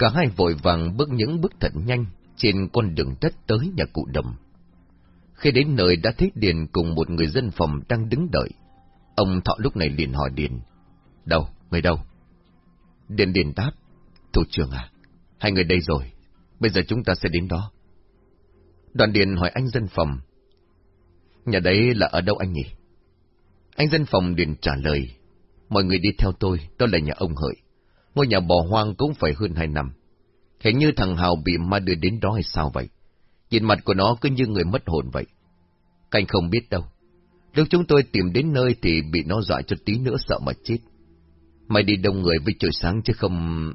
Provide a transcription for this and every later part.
cả hai vội vàng bước những bước thật nhanh trên con đường đất tới nhà cụ đầm. Khi đến nơi đã thấy Điền cùng một người dân phòng đang đứng đợi. Ông Thọ lúc này liền hỏi Điền. Đâu? Người đâu? Điền Điền đáp. Thủ trưởng à? Hai người đây rồi. Bây giờ chúng ta sẽ đến đó. Đoàn Điền hỏi anh dân phòng. Nhà đấy là ở đâu anh nhỉ? Anh dân phòng Điền trả lời. Mọi người đi theo tôi, đó là nhà ông Hợi. Ngôi nhà bỏ hoang cũng phải hơn hai năm. Hình như thằng Hào bị ma đưa đến đó hay sao vậy? Nhìn mặt của nó cứ như người mất hồn vậy. Canh không biết đâu. Lúc chúng tôi tìm đến nơi thì bị nó dọa cho tí nữa sợ mà chết. Mày đi đông người với trời sáng chứ không...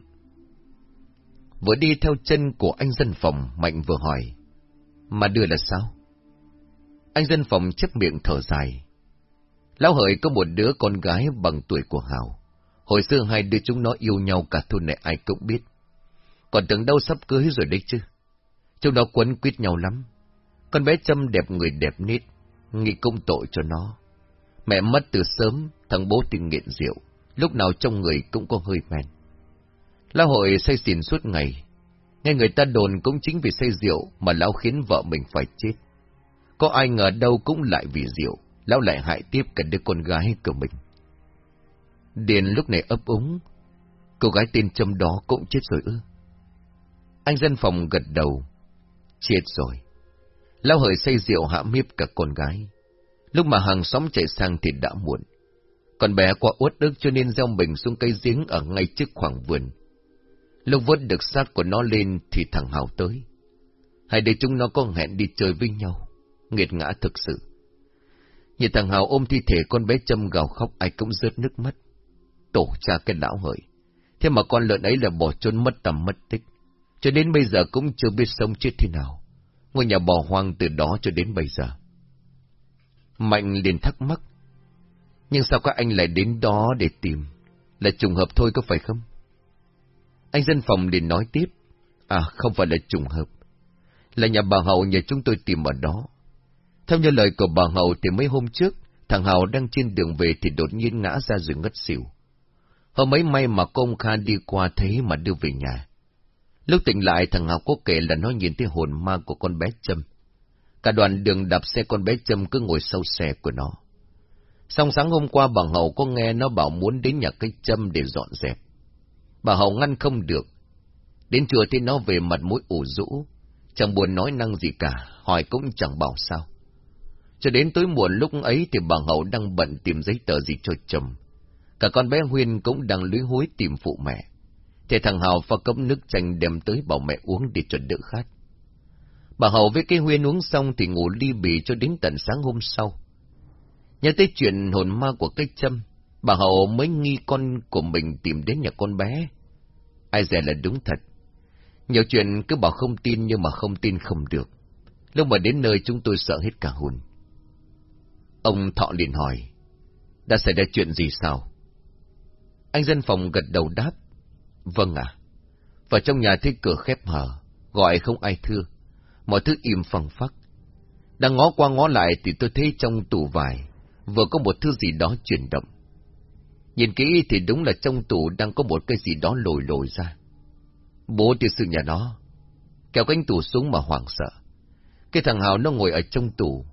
Vừa đi theo chân của anh dân phòng, Mạnh vừa hỏi. Mà đưa là sao? Anh dân phòng chấp miệng thở dài. Lão hợi có một đứa con gái bằng tuổi của Hào. Hồi xưa hai đứa chúng nó yêu nhau cả thôn này ai cũng biết. Còn tưởng đâu sắp cưới rồi đấy chứ. Chúng nó quấn quýt nhau lắm. Con bé Trâm đẹp người đẹp nít, nghĩ công tội cho nó. Mẹ mất từ sớm, thằng bố thì nghiện rượu, lúc nào trong người cũng có hơi men. Lão hội say xỉn suốt ngày. Nghe người ta đồn cũng chính vì say rượu mà lão khiến vợ mình phải chết. Có ai ngờ đâu cũng lại vì rượu, lão lại hại tiếp cả đứa con gái của mình. Điền lúc này ấp úng, cô gái tên Trâm đó cũng chết rồi ư. Anh dân phòng gật đầu, chết rồi. Lao hời say rượu hạ miếp cả con gái. Lúc mà hàng xóm chạy sang thì đã muộn. Con bé quá uất ức cho nên gieo mình xuống cây giếng ở ngay trước khoảng vườn. Lúc vớt được xác của nó lên thì thằng Hào tới. Hai đứa chúng nó có hẹn đi chơi với nhau. Nghiệt ngã thực sự. Nhìn thằng Hào ôm thi thể con bé châm gào khóc ai cũng rớt nước mắt. Tổ cha cái lão hợi. Thế mà con lợn ấy là bỏ trốn mất tầm mất tích. Cho đến bây giờ cũng chưa biết sống chết thế nào. Ngôi nhà bỏ hoang từ đó cho đến bây giờ. Mạnh liền thắc mắc. Nhưng sao các anh lại đến đó để tìm? Là trùng hợp thôi có phải không? Anh dân phòng liền nói tiếp. À, không phải là trùng hợp. Là nhà bà Hậu nhà chúng tôi tìm ở đó. Theo như lời của bà Hậu thì mấy hôm trước, thằng Hậu đang trên đường về thì đột nhiên ngã ra rồi ngất xỉu. Hôm ấy may mà công Kha đi qua thấy mà đưa về nhà. Lúc tỉnh lại thằng Hậu có kể là nó nhìn thấy hồn ma của con bé Trâm. Cả đoàn đường đạp xe con bé Trâm cứ ngồi sau xe của nó. Xong sáng hôm qua bà Hậu có nghe nó bảo muốn đến nhà cây Trâm để dọn dẹp. Bà Hậu ngăn không được. Đến chùa thì nó về mặt mũi ủ rũ, chẳng buồn nói năng gì cả, hỏi cũng chẳng bảo sao. Cho đến tối muộn lúc ấy thì bà Hậu đang bận tìm giấy tờ gì cho chồng. Cả con bé Huyên cũng đang lưới hối tìm phụ mẹ. Thì thằng Hào pha cốc nước chanh đem tới bảo mẹ uống để cho đỡ khát. Bà Hậu với cái Huyên uống xong thì ngủ ly bì cho đến tận sáng hôm sau. Nhớ tới chuyện hồn ma của cây châm, bà Hậu mới nghi con của mình tìm đến nhà con bé. Ai dè là đúng thật. Nhiều chuyện cứ bảo không tin nhưng mà không tin không được. Lúc mà đến nơi chúng tôi sợ hết cả hồn. Ông Thọ liền hỏi, đã xảy ra chuyện gì sao? Anh dân phòng gật đầu đáp, vâng ạ. Vào trong nhà thấy cửa khép hờ, gọi không ai thưa, mọi thứ im phẳng phắc. Đang ngó qua ngó lại thì tôi thấy trong tủ vải, vừa có một thứ gì đó chuyển động. Nhìn kỹ thì đúng là trong tủ đang có một cái gì đó lồi lồi ra. Bố tiêu sư nhà nó, kéo cánh tủ xuống mà hoảng sợ. Cái thằng Hào nó ngồi ở trong tủ,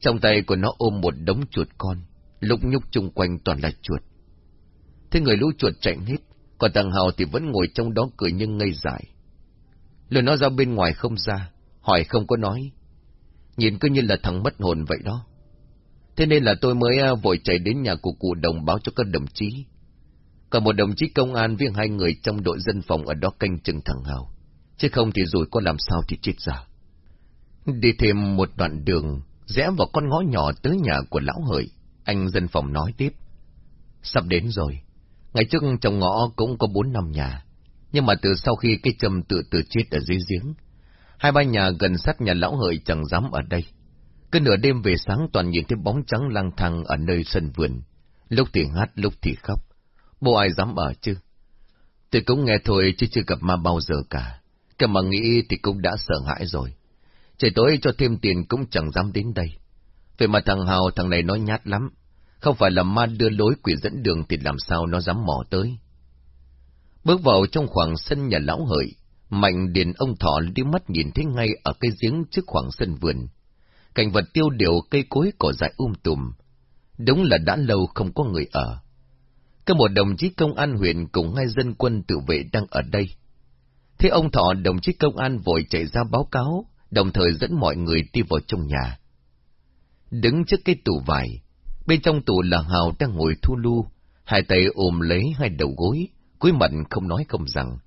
trong tay của nó ôm một đống chuột con, lúc nhúc chung quanh toàn là chuột. Thế người lũ chuột chạy hết, còn thằng Hào thì vẫn ngồi trong đó cười nhưng ngây dại. Lời nó ra bên ngoài không ra, hỏi không có nói. Nhìn cứ như là thằng mất hồn vậy đó. Thế nên là tôi mới à, vội chạy đến nhà của cụ đồng báo cho các đồng chí. cả một đồng chí công an với hai người trong đội dân phòng ở đó canh chừng thằng Hào. Chứ không thì rồi có làm sao thì chết ra. Đi thêm một đoạn đường, rẽ vào con ngõ nhỏ tới nhà của lão hợi, anh dân phòng nói tiếp. Sắp đến rồi, ngày trước trong ngõ cũng có bốn năm nhà, nhưng mà từ sau khi cái châm tự tử chết ở dưới giếng, hai ba nhà gần sát nhà lão hợi chẳng dám ở đây. Cứ nửa đêm về sáng toàn nhìn thấy bóng trắng lang thang ở nơi sân vườn, lúc thì hát lúc thì khóc, bộ ai dám ở chứ? Tôi cũng nghe thôi chứ chưa gặp ma bao giờ cả, cả mà nghĩ thì cũng đã sợ hãi rồi. Trời tối cho thêm tiền cũng chẳng dám đến đây. Vậy mà thằng Hào thằng này nói nhát lắm. Không phải là ma đưa lối quỷ dẫn đường thì làm sao nó dám mò tới. Bước vào trong khoảng sân nhà lão hợi, Mạnh điền ông thọ đi mắt nhìn thấy ngay ở cây giếng trước khoảng sân vườn. Cảnh vật tiêu điều cây cối cỏ dại um tùm. Đúng là đã lâu không có người ở. các một đồng chí công an huyện cùng hai dân quân tự vệ đang ở đây. Thế ông thọ đồng chí công an vội chạy ra báo cáo, đồng thời dẫn mọi người đi vào trong nhà. Đứng trước cái tủ vải, bên trong tủ là Hào đang ngồi thu lu, hai tay ôm lấy hai đầu gối, cúi mặt không nói không rằng.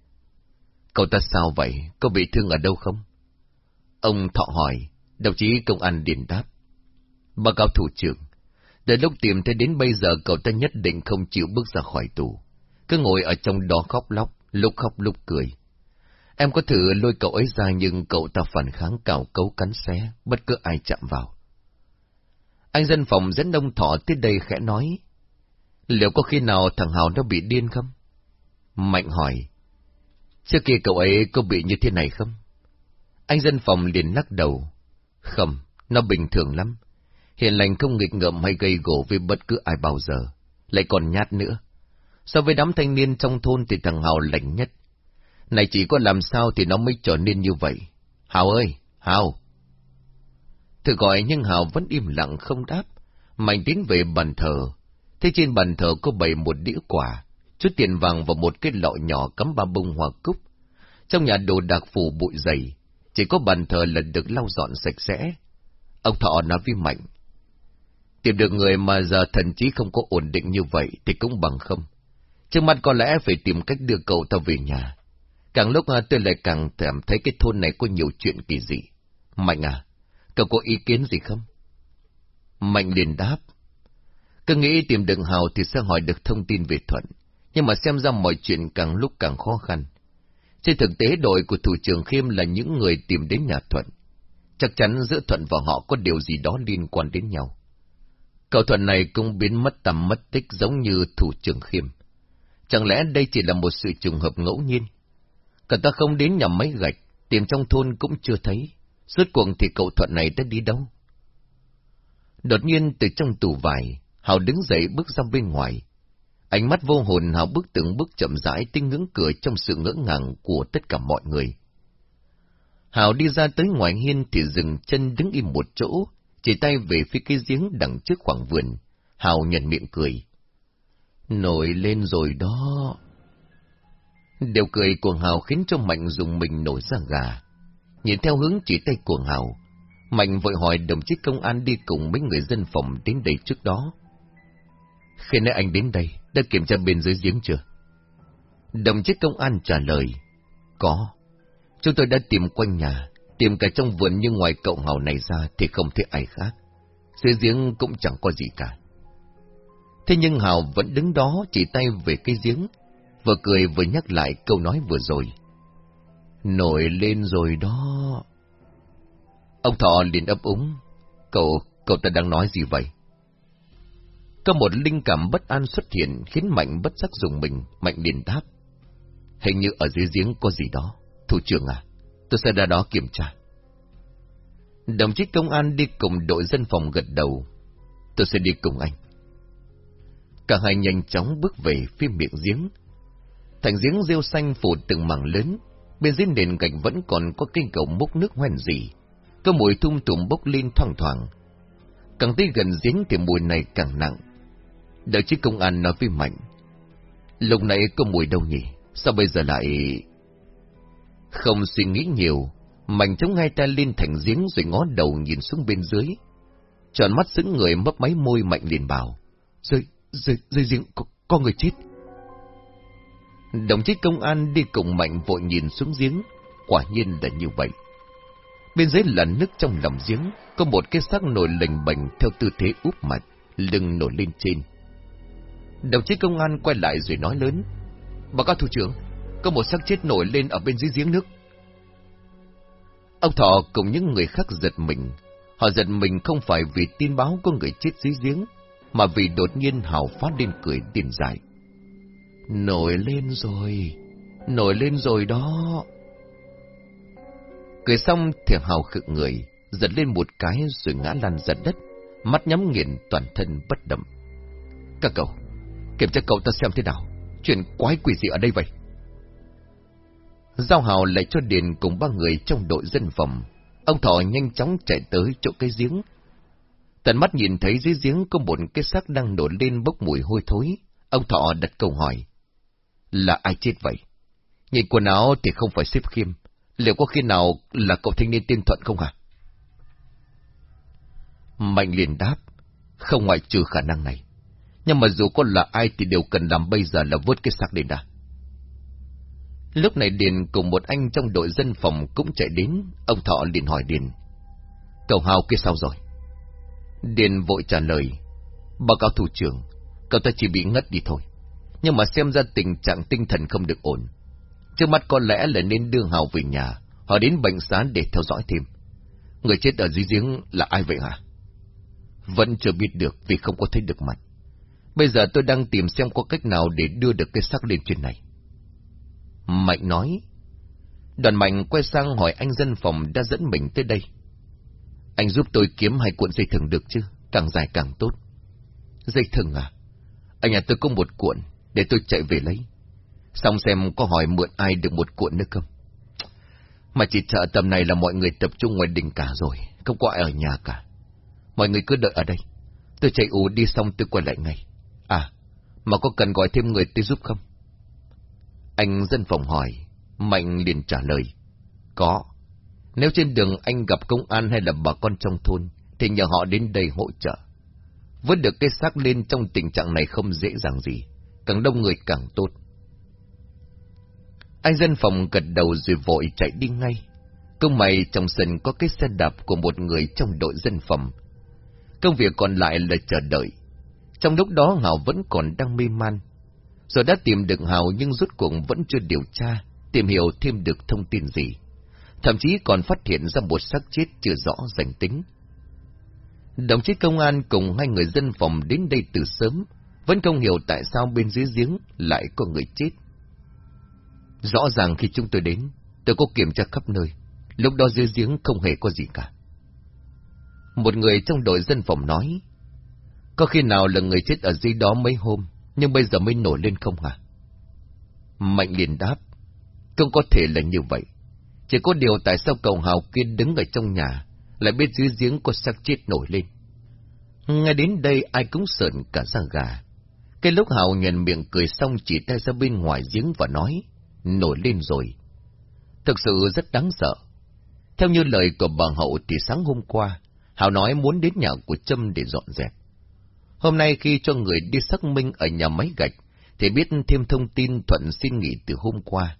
Cậu ta sao vậy? Có bị thương ở đâu không? Ông Thọ hỏi, đồng chí công an điền đáp. Báo cáo thủ trưởng, từ lúc tìm thấy đến bây giờ cậu ta nhất định không chịu bước ra khỏi tù. Cứ ngồi ở trong đó khóc lóc, lúc khóc lúc cười. Em có thử lôi cậu ấy ra nhưng cậu ta phản kháng cào cấu cắn xé, bất cứ ai chạm vào. Anh dân phòng dẫn đông thọ tới đây khẽ nói. Liệu có khi nào thằng Hào nó bị điên không? Mạnh hỏi. Trước kia cậu ấy có bị như thế này không? Anh dân phòng liền lắc đầu. Không, nó bình thường lắm. Hiện lành không nghịch ngợm hay gây gỗ với bất cứ ai bao giờ. Lại còn nhát nữa. So với đám thanh niên trong thôn thì thằng Hào lạnh nhất. Này chỉ có làm sao thì nó mới trở nên như vậy. Hào ơi, Hào! Thử gọi nhưng Hào vẫn im lặng không đáp. Mạnh tiến về bàn thờ. Thế trên bàn thờ có bày một đĩa quả, chút tiền vàng và một cái lọ nhỏ cắm ba bông hoa cúc. Trong nhà đồ đạc phủ bụi dày, chỉ có bàn thờ là được lau dọn sạch sẽ. Ông Thọ nói với Mạnh, tìm được người mà giờ thần trí không có ổn định như vậy thì cũng bằng không. Trước mắt có lẽ phải tìm cách đưa cậu ta về nhà. Càng lúc à, tôi lại càng cảm thấy cái thôn này có nhiều chuyện kỳ dị. Mạnh à, cậu có ý kiến gì không? Mạnh liền đáp. Cứ nghĩ tìm được Hào thì sẽ hỏi được thông tin về Thuận, nhưng mà xem ra mọi chuyện càng lúc càng khó khăn. Trên thực tế đội của thủ trưởng Khiêm là những người tìm đến nhà Thuận. Chắc chắn giữa Thuận và họ có điều gì đó liên quan đến nhau. Cậu Thuận này cũng biến mất tầm mất tích giống như thủ trưởng Khiêm. Chẳng lẽ đây chỉ là một sự trùng hợp ngẫu nhiên? Cậu ta không đến nhà máy gạch, tìm trong thôn cũng chưa thấy. Suốt cuộc thì cậu Thuận này đã đi đâu? Đột nhiên từ trong tủ vải, Hào đứng dậy bước ra bên ngoài. Ánh mắt vô hồn Hào bước từng bước chậm rãi tinh ngưỡng cửa trong sự ngỡ ngàng của tất cả mọi người. Hào đi ra tới ngoài hiên thì dừng chân đứng im một chỗ, chỉ tay về phía cái giếng đằng trước khoảng vườn. Hào nhận miệng cười. Nổi lên rồi đó. Điều cười của Hào khiến cho Mạnh dùng mình nổi ra gà. Nhìn theo hướng chỉ tay của Hào, Mạnh vội hỏi đồng chí công an đi cùng mấy người dân phòng đến đây trước đó. Khi nãy anh đến đây, đã kiểm tra bên dưới giếng chưa? Đồng chí công an trả lời, có. Chúng tôi đã tìm quanh nhà, tìm cả trong vườn nhưng ngoài cậu hào này ra thì không thấy ai khác. Dưới giếng cũng chẳng có gì cả. Thế nhưng Hào vẫn đứng đó chỉ tay về cái giếng, vừa cười vừa nhắc lại câu nói vừa rồi. Nổi lên rồi đó. Ông Thọ liền ấp úng. Cậu, cậu ta đang nói gì vậy? Có một linh cảm bất an xuất hiện khiến Mạnh bất giác dùng mình, Mạnh liền đáp. Hình như ở dưới giếng có gì đó. Thủ trưởng à, tôi sẽ ra đó kiểm tra. Đồng chí công an đi cùng đội dân phòng gật đầu. Tôi sẽ đi cùng anh. Cả hai nhanh chóng bước về phía miệng giếng. Thành giếng rêu xanh phủ từng mảng lớn, bên dưới nền gạch vẫn còn có cây cầu múc nước hoen dỉ, có mùi thum tùm bốc lên thoang thoảng. Càng tới gần giếng thì mùi này càng nặng. Đợi chiếc công an nói với Mạnh. Lúc nãy có mùi đâu nhỉ? Sao bây giờ lại... Không suy nghĩ nhiều, Mạnh chống hai tay lên thành giếng rồi ngó đầu nhìn xuống bên dưới. Tròn mắt sững người mấp máy môi Mạnh liền bảo. Dưới, dưới, dưới giếng có, có người chết. Đồng chí công an đi cùng Mạnh vội nhìn xuống giếng. Quả nhiên là như vậy. Bên dưới là nước trong lòng giếng, có một cái xác nổi lềnh bềnh theo tư thế úp mặt, lưng nổi lên trên. Đồng chí công an quay lại rồi nói lớn. Báo cáo thủ trưởng, có một xác chết nổi lên ở bên dưới giếng nước. Ông Thọ cùng những người khác giật mình. Họ giật mình không phải vì tin báo có người chết dưới giếng, mà vì đột nhiên Hào phát lên cười tiền dài. Nổi lên rồi, nổi lên rồi đó. Cười xong thì Hào khựng người, giật lên một cái rồi ngã lăn ra đất, mắt nhắm nghiền toàn thân bất động. Các cậu, kiểm tra cậu ta xem thế nào, chuyện quái quỷ gì ở đây vậy? Giao hào lại cho Điền cùng ba người trong đội dân phòng. Ông Thọ nhanh chóng chạy tới chỗ cái giếng. Tận mắt nhìn thấy dưới giếng có một cái xác đang nổi lên bốc mùi hôi thối. Ông Thọ đặt câu hỏi. Là ai chết vậy? Nhìn quần áo thì không phải xếp khiêm. Liệu có khi nào là cậu thanh niên tiên Thuận không hả? Mạnh liền đáp. Không ngoại trừ khả năng này. Nhưng mà dù có là ai thì đều cần làm bây giờ là vớt cái xác lên đã. Lúc này Điền cùng một anh trong đội dân phòng cũng chạy đến, ông Thọ liền hỏi Điền. Cậu Hào kia sao rồi? Điền vội trả lời. Báo cáo thủ trưởng, cậu ta chỉ bị ngất đi thôi. Nhưng mà xem ra tình trạng tinh thần không được ổn. Trước mắt có lẽ là nên đưa Hào về nhà, họ đến bệnh xá để theo dõi thêm. Người chết ở dưới giếng là ai vậy hả? Vẫn chưa biết được vì không có thấy được mặt. Bây giờ tôi đang tìm xem có cách nào để đưa được cái xác lên trên này. Mạnh nói. Đoàn Mạnh quay sang hỏi anh dân phòng đã dẫn mình tới đây. Anh giúp tôi kiếm hai cuộn dây thừng được chứ? Càng dài càng tốt. Dây thừng à? Anh nhà tôi có một cuộn, để tôi chạy về lấy. Xong xem có hỏi mượn ai được một cuộn nữa không? Mà chỉ chợ tầm này là mọi người tập trung ngoài đỉnh cả rồi, không có ai ở nhà cả. Mọi người cứ đợi ở đây. Tôi chạy ù đi xong tôi quay lại ngay. À, mà có cần gọi thêm người tới giúp không? Anh dân phòng hỏi, Mạnh liền trả lời. Có. Nếu trên đường anh gặp công an hay là bà con trong thôn, thì nhờ họ đến đây hỗ trợ. Vớt được cái xác lên trong tình trạng này không dễ dàng gì, càng đông người càng tốt. Anh dân phòng gật đầu rồi vội chạy đi ngay. Công mày trong sân có cái xe đạp của một người trong đội dân phòng. Công việc còn lại là chờ đợi. Trong lúc đó Hảo vẫn còn đang mê man, rồi đã tìm được Hào nhưng rốt cuộc vẫn chưa điều tra, tìm hiểu thêm được thông tin gì. Thậm chí còn phát hiện ra một xác chết chưa rõ danh tính. Đồng chí công an cùng hai người dân phòng đến đây từ sớm, vẫn không hiểu tại sao bên dưới giếng lại có người chết. Rõ ràng khi chúng tôi đến, tôi có kiểm tra khắp nơi, lúc đó dưới giếng không hề có gì cả. Một người trong đội dân phòng nói, có khi nào là người chết ở dưới đó mấy hôm, nhưng bây giờ mới nổi lên không hả? Mạnh liền đáp, không có thể là như vậy. Chỉ có điều tại sao cầu Hào kia đứng ở trong nhà, lại biết dưới giếng có xác chết nổi lên. Ngay đến đây ai cũng sợn cả da gà. Cái lúc Hào nhận miệng cười xong chỉ tay ra bên ngoài giếng và nói, nổi lên rồi. Thực sự rất đáng sợ. Theo như lời của bà Hậu thì sáng hôm qua, Hào nói muốn đến nhà của Trâm để dọn dẹp. Hôm nay khi cho người đi xác minh ở nhà máy gạch, thì biết thêm thông tin Thuận xin nghỉ từ hôm qua.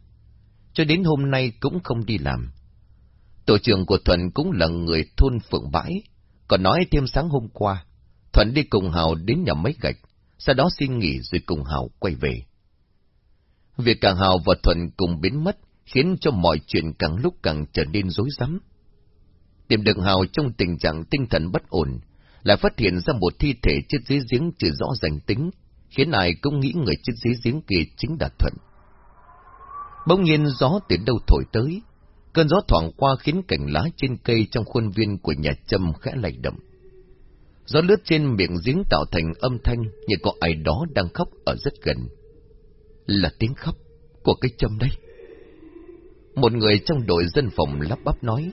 Cho đến hôm nay cũng không đi làm. Tổ trưởng của Thuận cũng là người thôn Phượng Bãi, còn nói thêm sáng hôm qua, Thuận đi cùng Hào đến nhà máy gạch, sau đó xin nghỉ rồi cùng Hào quay về. Việc cả Hào và Thuận cùng biến mất khiến cho mọi chuyện càng lúc càng trở nên rối rắm. Tìm được Hào trong tình trạng tinh thần bất ổn, lại phát hiện ra một thi thể chết dưới giếng chưa rõ danh tính, khiến ai cũng nghĩ người chết dưới giếng kia chính là Thuận. Bỗng nhiên gió từ đâu thổi tới, cơn gió thoảng qua khiến cành lá trên cây trong khuôn viên của nhà Trâm khẽ lay động. Gió lướt trên miệng giếng tạo thành âm thanh như có ai đó đang khóc ở rất gần. Là tiếng khóc của cái châm đây. Một người trong đội dân phòng lắp bắp nói.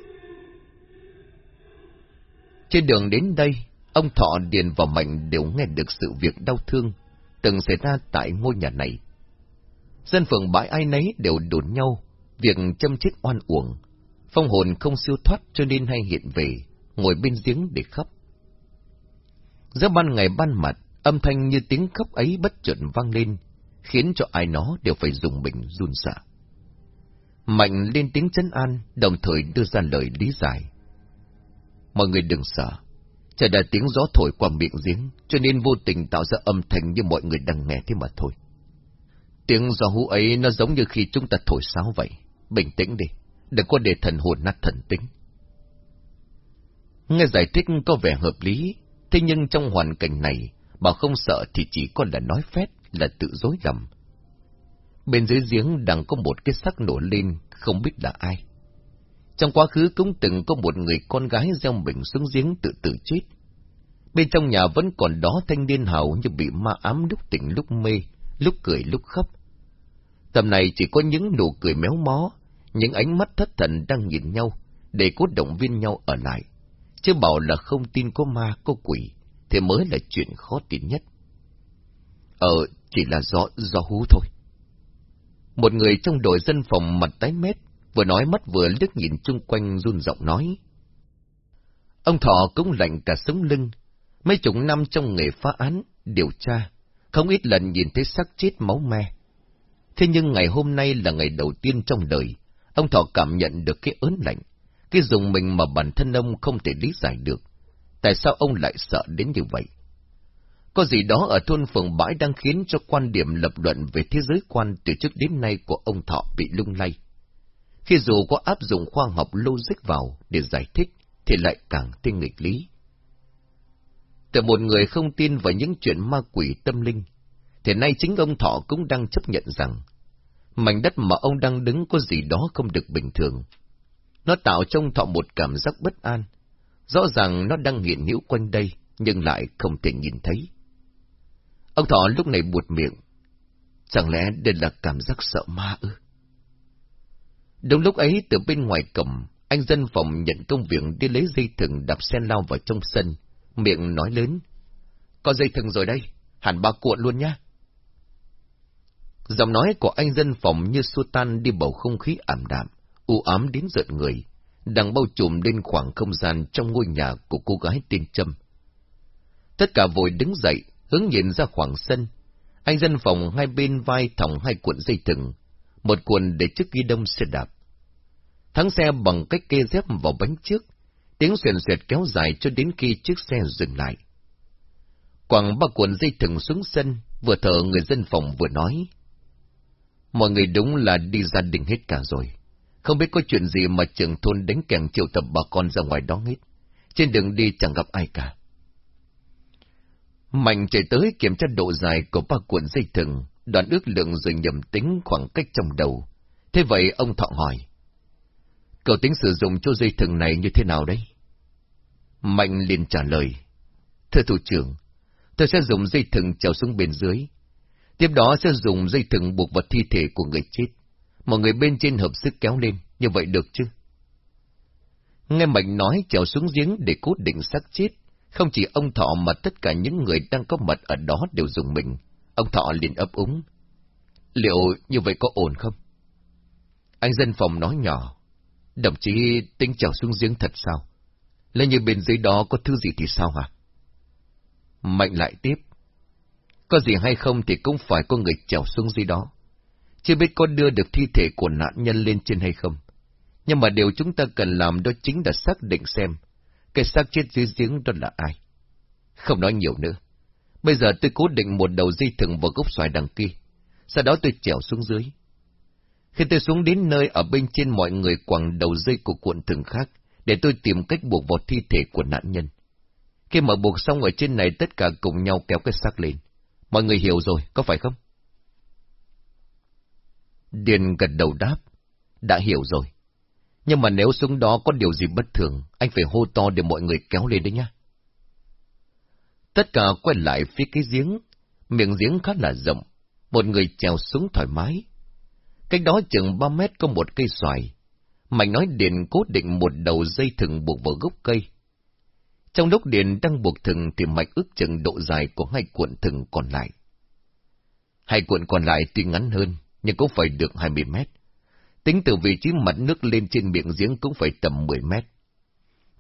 Trên đường đến đây, Ông Thọ, Điền và Mạnh đều nghe được sự việc đau thương từng xảy ra tại ngôi nhà này. Dân phường bãi ai nấy đều đồn nhau, việc châm chết oan uổng. Phong hồn không siêu thoát cho nên hay hiện về, ngồi bên giếng để khóc. Giữa ban ngày ban mặt, âm thanh như tiếng khóc ấy bất chợt vang lên, khiến cho ai nó đều phải dùng mình run sợ. Mạnh lên tiếng chấn an, đồng thời đưa ra lời lý giải. Mọi người đừng sợ, Chỉ là tiếng gió thổi qua miệng giếng, cho nên vô tình tạo ra âm thanh như mọi người đang nghe thế mà thôi. Tiếng gió hú ấy nó giống như khi chúng ta thổi sáo vậy. Bình tĩnh đi, đừng có để thần hồn nát thần tính. Nghe giải thích có vẻ hợp lý, thế nhưng trong hoàn cảnh này, bảo không sợ thì chỉ còn là nói phét, là tự dối gầm. Bên dưới giếng đang có một cái sắc nổ lên, không biết là ai. Trong quá khứ cũng từng có một người con gái gieo mình xuống giếng tự tử chết. Bên trong nhà vẫn còn đó thanh niên hào như bị ma ám lúc tỉnh lúc mê, lúc cười lúc khóc. Tầm này chỉ có những nụ cười méo mó, những ánh mắt thất thần đang nhìn nhau, để cốt động viên nhau ở lại. Chứ bảo là không tin có ma, có quỷ, thì mới là chuyện khó tin nhất. Ờ, chỉ là do, do hú thôi. Một người trong đội dân phòng mặt tái mét, vừa nói mắt vừa liếc nhìn chung quanh run giọng nói. Ông Thọ cũng lạnh cả sống lưng, mấy chục năm trong nghề phá án, điều tra, không ít lần nhìn thấy xác chết máu me. Thế nhưng ngày hôm nay là ngày đầu tiên trong đời, ông Thọ cảm nhận được cái ớn lạnh, cái dùng mình mà bản thân ông không thể lý giải được. Tại sao ông lại sợ đến như vậy? Có gì đó ở thôn phường bãi đang khiến cho quan điểm lập luận về thế giới quan từ trước đến nay của ông Thọ bị lung lay. Khi dù có áp dụng khoa học logic vào để giải thích, thì lại càng thêm nghịch lý. Từ một người không tin vào những chuyện ma quỷ tâm linh, thì nay chính ông Thọ cũng đang chấp nhận rằng, mảnh đất mà ông đang đứng có gì đó không được bình thường. Nó tạo trong Thọ một cảm giác bất an. Rõ ràng nó đang hiện hữu quanh đây, nhưng lại không thể nhìn thấy. Ông Thọ lúc này buột miệng. Chẳng lẽ đây là cảm giác sợ ma ư? Đúng lúc ấy từ bên ngoài cổng, anh dân phòng nhận công việc đi lấy dây thừng đạp sen lao vào trong sân, miệng nói lớn. Có dây thừng rồi đây, hẳn ba cuộn luôn nhá. Giọng nói của anh dân phòng như xua tan đi bầu không khí ảm đạm, u ám đến giận người, đang bao trùm lên khoảng không gian trong ngôi nhà của cô gái tên Trâm. Tất cả vội đứng dậy, hướng nhìn ra khoảng sân. Anh dân phòng hai bên vai thòng hai cuộn dây thừng, một cuộn để trước ghi đông xe đạp. Thắng xe bằng cách kê dép vào bánh trước, tiếng xuyền xuyệt kéo dài cho đến khi chiếc xe dừng lại. Quảng ba cuộn dây thừng xuống sân, vừa thở người dân phòng vừa nói. Mọi người đúng là đi gia đình hết cả rồi. Không biết có chuyện gì mà trưởng thôn đánh kèn triệu tập bà con ra ngoài đó hết. Trên đường đi chẳng gặp ai cả. Mạnh chạy tới kiểm tra độ dài của ba cuộn dây thừng, đoạn ước lượng rồi nhầm tính khoảng cách trong đầu. Thế vậy ông Thọ hỏi. Cậu tính sử dụng cho dây thừng này như thế nào đấy? Mạnh liền trả lời. Thưa thủ trưởng, tôi sẽ dùng dây thừng trèo xuống bên dưới. Tiếp đó sẽ dùng dây thừng buộc vào thi thể của người chết. Mọi người bên trên hợp sức kéo lên, như vậy được chứ? Nghe Mạnh nói trèo xuống giếng để cố định xác chết, không chỉ ông Thọ mà tất cả những người đang có mật ở đó đều dùng mình. Ông Thọ liền ấp úng. Liệu như vậy có ổn không? Anh dân phòng nói nhỏ. Đồng chí tính trèo xuống giếng thật sao? Lên như bên dưới đó có thứ gì thì sao hả? Mạnh lại tiếp. Có gì hay không thì cũng phải có người trèo xuống dưới đó. Chưa biết có đưa được thi thể của nạn nhân lên trên hay không. Nhưng mà điều chúng ta cần làm đó chính là xác định xem cái xác chết dưới giếng đó là ai. Không nói nhiều nữa. Bây giờ tôi cố định một đầu dây thừng vào gốc xoài đằng kia. Sau đó tôi trèo xuống dưới. Khi tôi xuống đến nơi ở bên trên mọi người quẳng đầu dây của cuộn thừng khác, để tôi tìm cách buộc vào thi thể của nạn nhân. Khi mà buộc xong ở trên này tất cả cùng nhau kéo cái xác lên. Mọi người hiểu rồi, có phải không? Điền gật đầu đáp. Đã hiểu rồi. Nhưng mà nếu xuống đó có điều gì bất thường, anh phải hô to để mọi người kéo lên đấy nhá. Tất cả quay lại phía cái giếng, miệng giếng khá là rộng, một người trèo xuống thoải mái. Cách đó chừng ba mét có một cây xoài. Mạnh nói Điền cố định một đầu dây thừng buộc vào gốc cây. Trong lúc Điền đang buộc thừng thì Mạch ước chừng độ dài của hai cuộn thừng còn lại. Hai cuộn còn lại tuy ngắn hơn, nhưng cũng phải được 20 mét. Tính từ vị trí mặt nước lên trên miệng giếng cũng phải tầm 10 mét.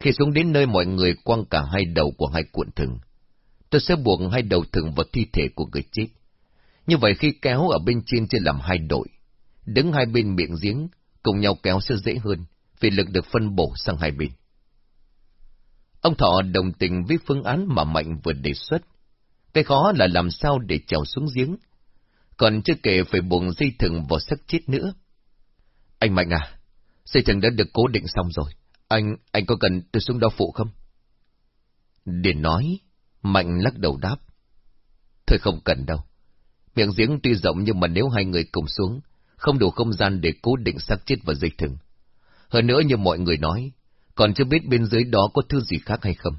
Khi xuống đến nơi mọi người quăng cả hai đầu của hai cuộn thừng, tôi sẽ buộc hai đầu thừng vào thi thể của người chết. Như vậy khi kéo ở bên trên sẽ làm hai đội, đứng hai bên miệng giếng, cùng nhau kéo sẽ dễ hơn, vì lực được phân bổ sang hai bên. Ông Thọ đồng tình với phương án mà Mạnh vừa đề xuất. Cái khó là làm sao để trèo xuống giếng, còn chưa kể phải buộc dây thừng vào sắc chết nữa. Anh Mạnh à, dây thừng đã được cố định xong rồi. Anh, anh có cần tôi xuống đó phụ không? Điền nói, Mạnh lắc đầu đáp. Thôi không cần đâu. Miệng giếng tuy rộng nhưng mà nếu hai người cùng xuống, không đủ không gian để cố định xác chết vào dây thừng. Hơn nữa như mọi người nói, còn chưa biết bên dưới đó có thứ gì khác hay không.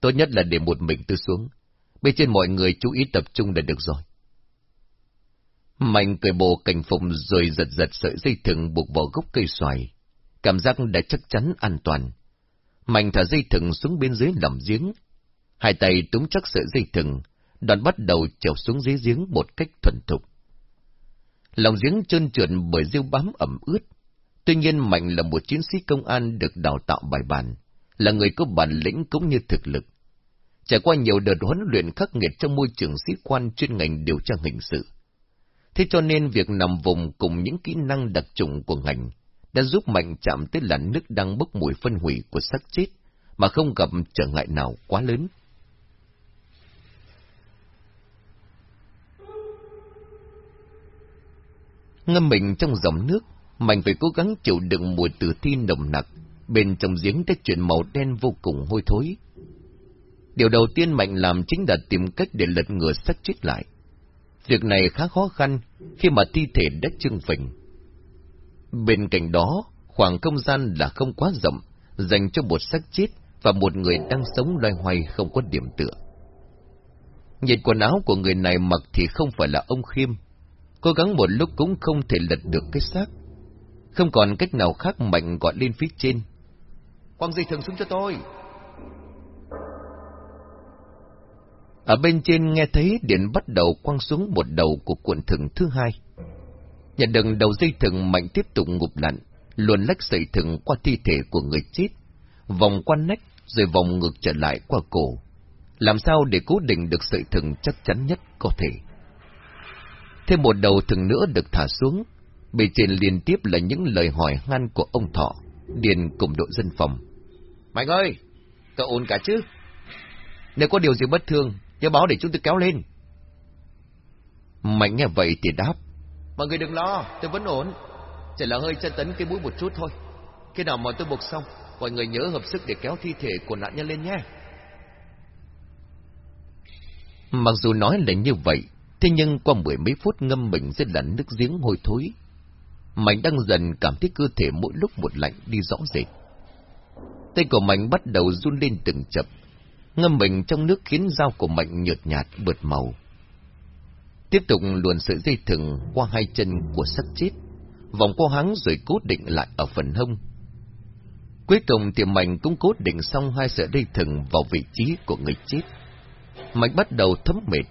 Tốt nhất là để một mình tôi xuống. Bên trên mọi người chú ý tập trung là được rồi. Mạnh cởi bộ cảnh phục rồi giật giật sợi dây thừng buộc vào gốc cây xoài. Cảm giác đã chắc chắn an toàn. Mạnh thả dây thừng xuống bên dưới lòng giếng. Hai tay túm chắc sợi dây thừng, đoàn bắt đầu trèo xuống dưới giếng một cách thuần thục. Lòng giếng trơn trượt bởi rêu bám ẩm ướt. Tuy nhiên Mạnh là một chiến sĩ công an được đào tạo bài bản, là người có bản lĩnh cũng như thực lực. Trải qua nhiều đợt huấn luyện khắc nghiệt trong môi trường sĩ quan chuyên ngành điều tra hình sự. Thế cho nên việc nằm vùng cùng những kỹ năng đặc trùng của ngành đã giúp Mạnh chạm tới làn nước đang bốc mùi phân hủy của xác chết, mà không gặp trở ngại nào quá lớn. Ngâm mình trong dòng nước, Mạnh phải cố gắng chịu đựng mùi tử thi nồng nặc, bên trong giếng đã chuyển màu đen vô cùng hôi thối. Điều đầu tiên Mạnh làm chính là tìm cách để lật ngừa xác chết lại. Việc này khá khó khăn khi mà thi thể đã trưng phình. Bên cạnh đó, khoảng không gian là không quá rộng, dành cho một xác chết và một người đang sống loay hoay không có điểm tựa. Nhiệt quần áo của người này mặc thì không phải là ông Khiêm, cố gắng một lúc cũng không thể lật được cái xác. Không còn cách nào khác mạnh gọi lên phía trên. Quang dây thường xuống cho tôi. Ở bên trên nghe thấy điện bắt đầu quăng xuống một đầu của cuộn thừng thứ hai. Nhận được đầu dây thừng mạnh tiếp tục ngụp lặn, luồn lách sợi thừng qua thi thể của người chết, vòng qua nách rồi vòng ngược trở lại qua cổ. Làm sao để cố định được sợi thừng chắc chắn nhất có thể. Thêm một đầu thừng nữa được thả xuống, bề trên liên tiếp là những lời hỏi han của ông Thọ, Điền cùng đội dân phòng. Mạnh ơi, cậu ổn cả chứ? Nếu có điều gì bất thường, nhớ báo để chúng tôi kéo lên. Mạnh nghe vậy thì đáp. Mọi người đừng lo, tôi vẫn ổn. Chỉ là hơi chân tấn cái mũi một chút thôi. Khi nào mà tôi buộc xong, mọi người nhớ hợp sức để kéo thi thể của nạn nhân lên nhé. Mặc dù nói là như vậy, thế nhưng qua mười mấy phút ngâm mình dưới làn nước giếng hôi thối, Mạnh đang dần cảm thấy cơ thể mỗi lúc một lạnh đi rõ rệt. Tay của Mạnh bắt đầu run lên từng chập, ngâm mình trong nước khiến dao của Mạnh nhợt nhạt bượt màu. Tiếp tục luồn sợi dây thừng qua hai chân của xác chết, vòng qua háng rồi cố định lại ở phần hông. Cuối cùng thì Mạnh cũng cố định xong hai sợi dây thừng vào vị trí của người chết. Mạnh bắt đầu thấm mệt,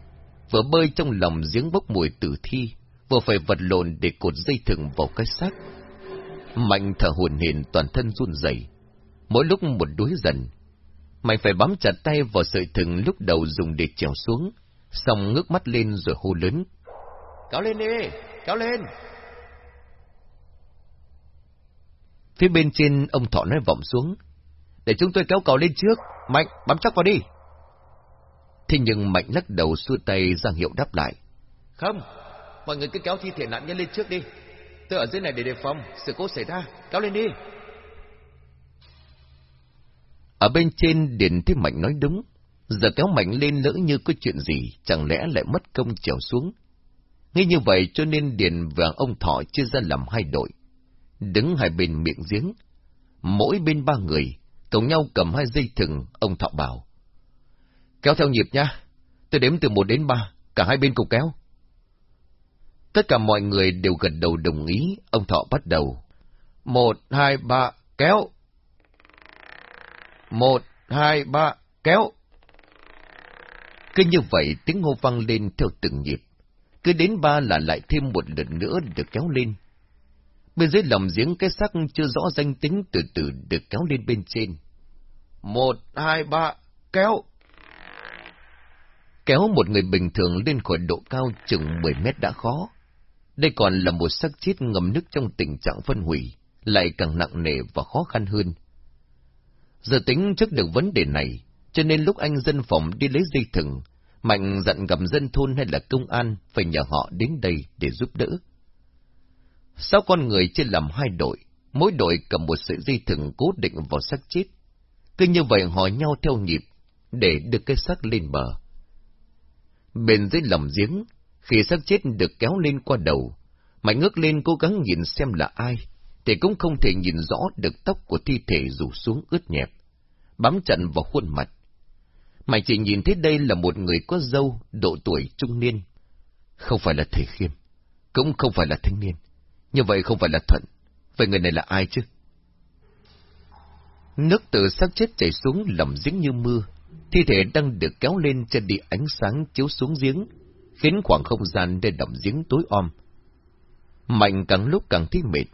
vừa bơi trong lòng giếng bốc mùi tử thi, vừa phải vật lộn để cột dây thừng vào cái xác. Mạnh thở hồn hển toàn thân run rẩy, mỗi lúc một đuối dần. Mạnh phải bám chặt tay vào sợi thừng lúc đầu dùng để trèo xuống, xong ngước mắt lên rồi hô lớn. Kéo lên đi, kéo lên! Phía bên trên ông Thọ nói vọng xuống. Để chúng tôi kéo cầu lên trước, Mạnh, bám chắc vào đi. Thế nhưng Mạnh lắc đầu xua tay ra hiệu đáp lại. Không, mọi người cứ kéo thi thể nạn nhân lên trước đi. Tôi ở dưới này để đề phòng, sự cố xảy ra, kéo lên đi. Ở bên trên Điền Thế Mạnh nói đúng, giờ kéo Mạnh lên lỡ như có chuyện gì, chẳng lẽ lại mất công trèo xuống. ngay như vậy cho nên Điền và ông Thọ chia ra làm hai đội, đứng hai bên miệng giếng. Mỗi bên ba người, cùng nhau cầm hai dây thừng, ông Thọ bảo. Kéo theo nhịp nha, tôi đếm từ một đến ba, cả hai bên cùng kéo. Tất cả mọi người đều gật đầu đồng ý, ông Thọ bắt đầu. Một, hai, ba, kéo. Một, hai, ba, kéo. Cứ như vậy tiếng hô vang lên theo từng nhịp. Cứ đến ba là lại thêm một lần nữa được kéo lên. Bên dưới lòng giếng cái xác chưa rõ danh tính từ từ được kéo lên bên trên. Một, hai, ba, kéo. Kéo một người bình thường lên khỏi độ cao chừng 10 mét đã khó. Đây còn là một xác chết ngầm nước trong tình trạng phân hủy, lại càng nặng nề và khó khăn hơn. Giờ tính trước được vấn đề này, cho nên lúc anh dân phòng đi lấy dây thừng, Mạnh dặn gặp dân thôn hay là công an phải nhờ họ đến đây để giúp đỡ. Sáu con người chia làm hai đội, mỗi đội cầm một sợi dây thừng cố định vào xác chết. Cứ như vậy họ nhau theo nhịp, để đưa cái xác lên bờ. Bên dưới lòng giếng, khi xác chết được kéo lên qua đầu, Mạnh ngước lên cố gắng nhìn xem là ai, thì cũng không thể nhìn rõ được tóc của thi thể rủ xuống ướt nhẹp, bám chặt vào khuôn mặt. mày chỉ nhìn thấy đây là một người có dâu, độ tuổi trung niên. Không phải là thầy khiêm, Cũng không phải là thanh niên. Như vậy không phải là Thuận. Vậy người này là ai chứ? Nước từ xác chết chảy xuống lầm giếng như mưa. Thi thể đang được kéo lên trên đi ánh sáng chiếu xuống giếng, khiến khoảng không gian nơi đậm giếng tối om. Mạnh càng lúc càng thấy mệt.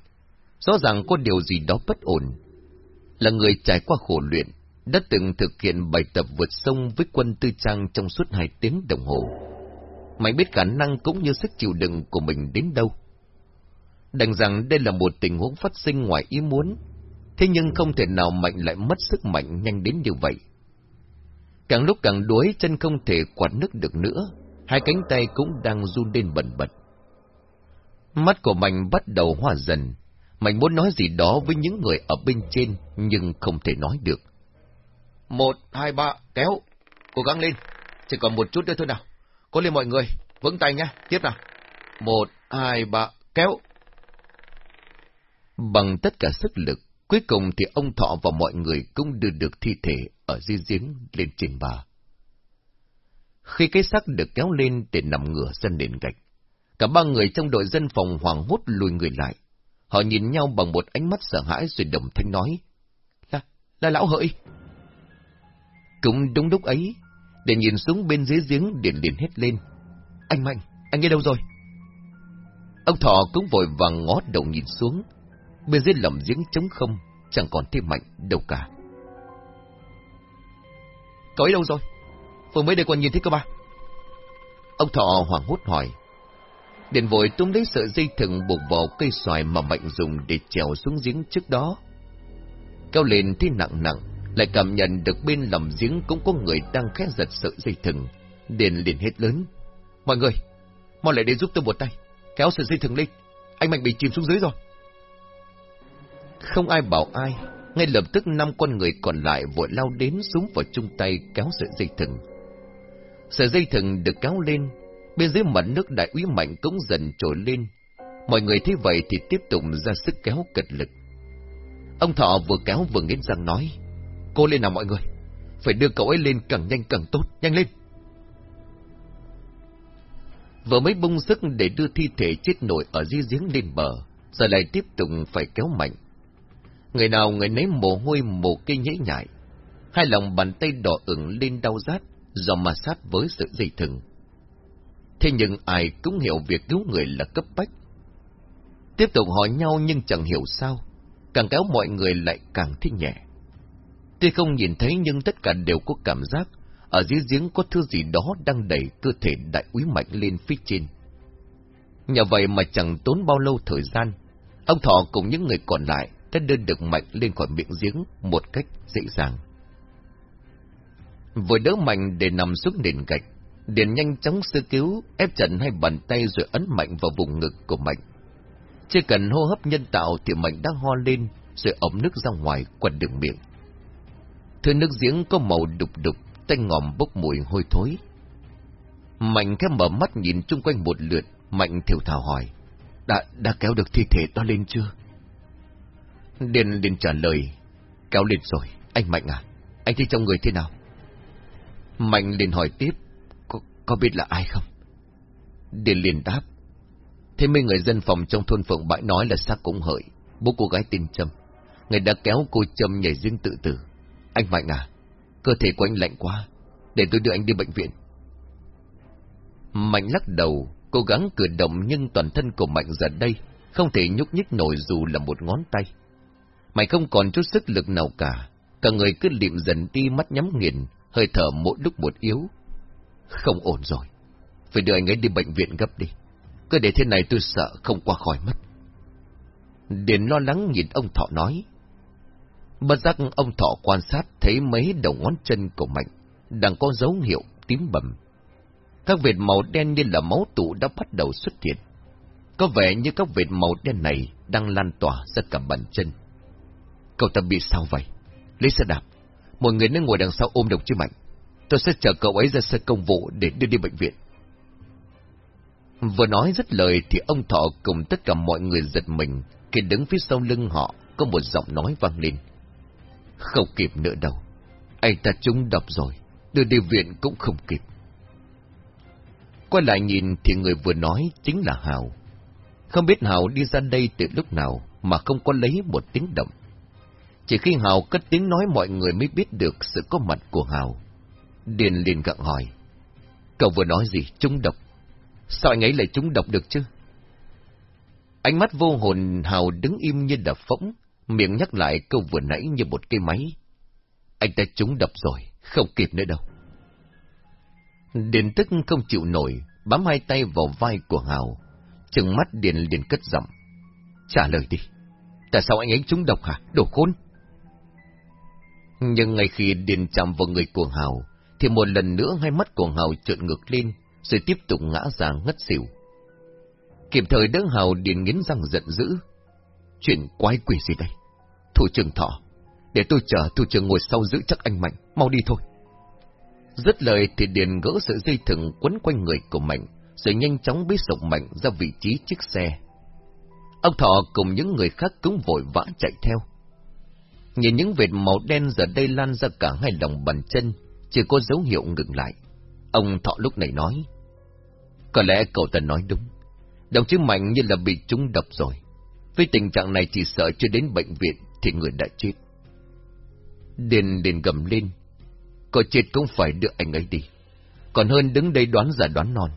Rõ ràng có điều gì đó bất ổn. Là người trải qua khổ luyện, đã từng thực hiện bài tập vượt sông với quân tư trang trong suốt hai tiếng đồng hồ. Mạnh biết khả năng cũng như sức chịu đựng của mình đến đâu. Đành rằng đây là một tình huống phát sinh ngoài ý muốn, thế nhưng không thể nào Mạnh lại mất sức mạnh nhanh đến như vậy. Càng lúc càng đuối chân không thể quạt nước được nữa, hai cánh tay cũng đang run lên bẩn bật. Mắt của Mạnh bắt đầu hoa dần, Mạnh muốn nói gì đó với những người ở bên trên, nhưng không thể nói được. Một, hai, ba, kéo, cố gắng lên, chỉ còn một chút nữa thôi nào. Cố lên mọi người, vững tay nhé, tiếp nào. Một, hai, ba, kéo. Bằng tất cả sức lực, cuối cùng thì ông Thọ và mọi người cũng đưa được thi thể ở di giếng lên trên bà. Khi cái xác được kéo lên để nằm ngửa dân nền gạch, cả ba người trong đội dân phòng hoàng hốt lùi người lại. Họ nhìn nhau bằng một ánh mắt sợ hãi rồi đồng thanh nói, là, là lão hợi. Cũng đúng lúc ấy, để nhìn xuống bên dưới giếng điện liền hết lên. Anh Mạnh, anh ấy đâu rồi? Ông Thọ cũng vội vàng ngó đầu nhìn xuống. Bên dưới lầm giếng trống không, chẳng còn thêm Mạnh đâu cả. Cậu ấy đâu rồi? Vừa mới đây còn nhìn thấy cơ ba. Ông Thọ hoảng hốt hỏi. Điện vội tung lấy sợi dây thừng buộc vào cây xoài mà Mạnh dùng để trèo xuống giếng trước đó. Cao lên thấy nặng nặng, lại cảm nhận được bên lòng giếng cũng có người đang khẽ giật sợi dây thừng. Điền liền hết lớn. Mọi người, mau lại đến giúp tôi một tay, kéo sợi dây thừng lên. Anh Mạnh bị chìm xuống dưới rồi. Không ai bảo ai, ngay lập tức năm con người còn lại vội lao đến xuống vào chung tay kéo sợi dây thừng. Sợi dây thừng được kéo lên, bên dưới mặt nước đại úy mạnh cũng dần trồi lên. Mọi người thấy vậy thì tiếp tục ra sức kéo cật lực. Ông Thọ vừa kéo vừa nghiến răng nói, Cô lên nào mọi người, phải đưa cậu ấy lên càng nhanh càng tốt, nhanh lên. Vừa mới bung sức để đưa thi thể chết nổi ở dưới giếng lên bờ, giờ lại tiếp tục phải kéo mạnh. Người nào người nấy mồ hôi mồ cây nhễ nhại, hai lòng bàn tay đỏ ửng lên đau rát do ma sát với sự dây thừng. Thế nhưng ai cũng hiểu việc cứu người là cấp bách. Tiếp tục hỏi nhau nhưng chẳng hiểu sao, càng kéo mọi người lại càng thích nhẹ. Tuy không nhìn thấy nhưng tất cả đều có cảm giác ở dưới giếng có thứ gì đó đang đẩy cơ thể đại úy mạnh lên phía trên. Nhờ vậy mà chẳng tốn bao lâu thời gian, ông Thọ cùng những người còn lại đã đưa được mạnh lên khỏi miệng giếng một cách dễ dàng. Vừa đỡ mạnh để nằm xuống nền gạch, Điền nhanh chóng sơ cứu, ép chặt hai bàn tay rồi ấn mạnh vào vùng ngực của Mạnh. Chỉ cần hô hấp nhân tạo thì Mạnh đã ho lên, rồi ống nước ra ngoài quần đường miệng. Thứ nước giếng có màu đục đục, tay ngòm bốc mùi hôi thối. Mạnh khép mở mắt nhìn chung quanh một lượt, Mạnh thiểu thảo hỏi. Đã, đã kéo được thi thể đó lên chưa? Điền liền trả lời. Kéo lên rồi, anh Mạnh à, anh thấy trong người thế nào? Mạnh liền hỏi tiếp. Có, biết là ai không? Điền liền đáp. Thế mấy người dân phòng trong thôn Phượng Bãi nói là xác cũng hợi, bố cô gái tin Trâm. Người đã kéo cô Trâm nhảy riêng tự tử. Anh Mạnh à, cơ thể của anh lạnh quá, để tôi đưa anh đi bệnh viện. Mạnh lắc đầu, cố gắng cử động nhưng toàn thân của Mạnh giờ đây không thể nhúc nhích nổi dù là một ngón tay. mày không còn chút sức lực nào cả, cả người cứ liệm dần đi mắt nhắm nghiền, hơi thở mỗi lúc một yếu. Không ổn rồi, phải đưa anh ấy đi bệnh viện gấp đi. Cứ để thế này tôi sợ không qua khỏi mất. Điền lo lắng nhìn ông Thọ nói. Bất giác ông Thọ quan sát thấy mấy đầu ngón chân của Mạnh đang có dấu hiệu tím bầm. Các vệt màu đen như là máu tụ đã bắt đầu xuất hiện. Có vẻ như các vệt màu đen này đang lan tỏa ra cả bàn chân. Cậu ta bị sao vậy? Lấy xe đạp. Mọi người nên ngồi đằng sau ôm đồng chí Mạnh. Tôi sẽ chờ cậu ấy ra xe công vụ để đưa đi bệnh viện. Vừa nói rất lời thì ông Thọ cùng tất cả mọi người giật mình khi đứng phía sau lưng họ có một giọng nói vang lên. Không kịp nữa đâu. Anh ta trúng độc rồi, đưa đi viện cũng không kịp. Quay lại nhìn thì người vừa nói chính là Hào. Không biết Hào đi ra đây từ lúc nào mà không có lấy một tiếng động. Chỉ khi Hào cất tiếng nói mọi người mới biết được sự có mặt của Hào. Điền liền gặng hỏi. Cậu vừa nói gì? Trúng độc. Sao anh ấy lại trúng độc được chứ? Ánh mắt vô hồn Hào đứng im như đập phỗng, miệng nhắc lại câu vừa nãy như một cây máy. Anh ta trúng độc rồi, không kịp nữa đâu. Điền tức không chịu nổi, bám hai tay vào vai của Hào, chừng mắt Điền liền cất giọng. Trả lời đi, tại sao anh ấy trúng độc hả, đồ khốn? Nhưng ngay khi Điền chạm vào người của Hào, thì một lần nữa hai mắt của Hào trợn ngược lên, rồi tiếp tục ngã ra ngất xỉu. Kịp thời đỡ Hào Điền nghiến răng giận dữ. Chuyện quái quỷ gì đây? Thủ trưởng thọ, để tôi chờ thủ trưởng ngồi sau giữ chắc anh Mạnh, mau đi thôi. Dứt lời thì Điền gỡ sợi dây thừng quấn quanh người của Mạnh, rồi nhanh chóng bế sộc Mạnh ra vị trí chiếc xe. Ông Thọ cùng những người khác cũng vội vã chạy theo. Nhìn những vệt màu đen giờ đây lan ra cả hai lòng bàn chân, chưa có dấu hiệu ngừng lại. Ông Thọ lúc này nói, có lẽ cậu ta nói đúng. Đồng chí Mạnh như là bị trúng độc rồi. Với tình trạng này chỉ sợ chưa đến bệnh viện thì người đã chết. Điền điền gầm lên, có chết cũng phải đưa anh ấy đi. Còn hơn đứng đây đoán giả đoán non.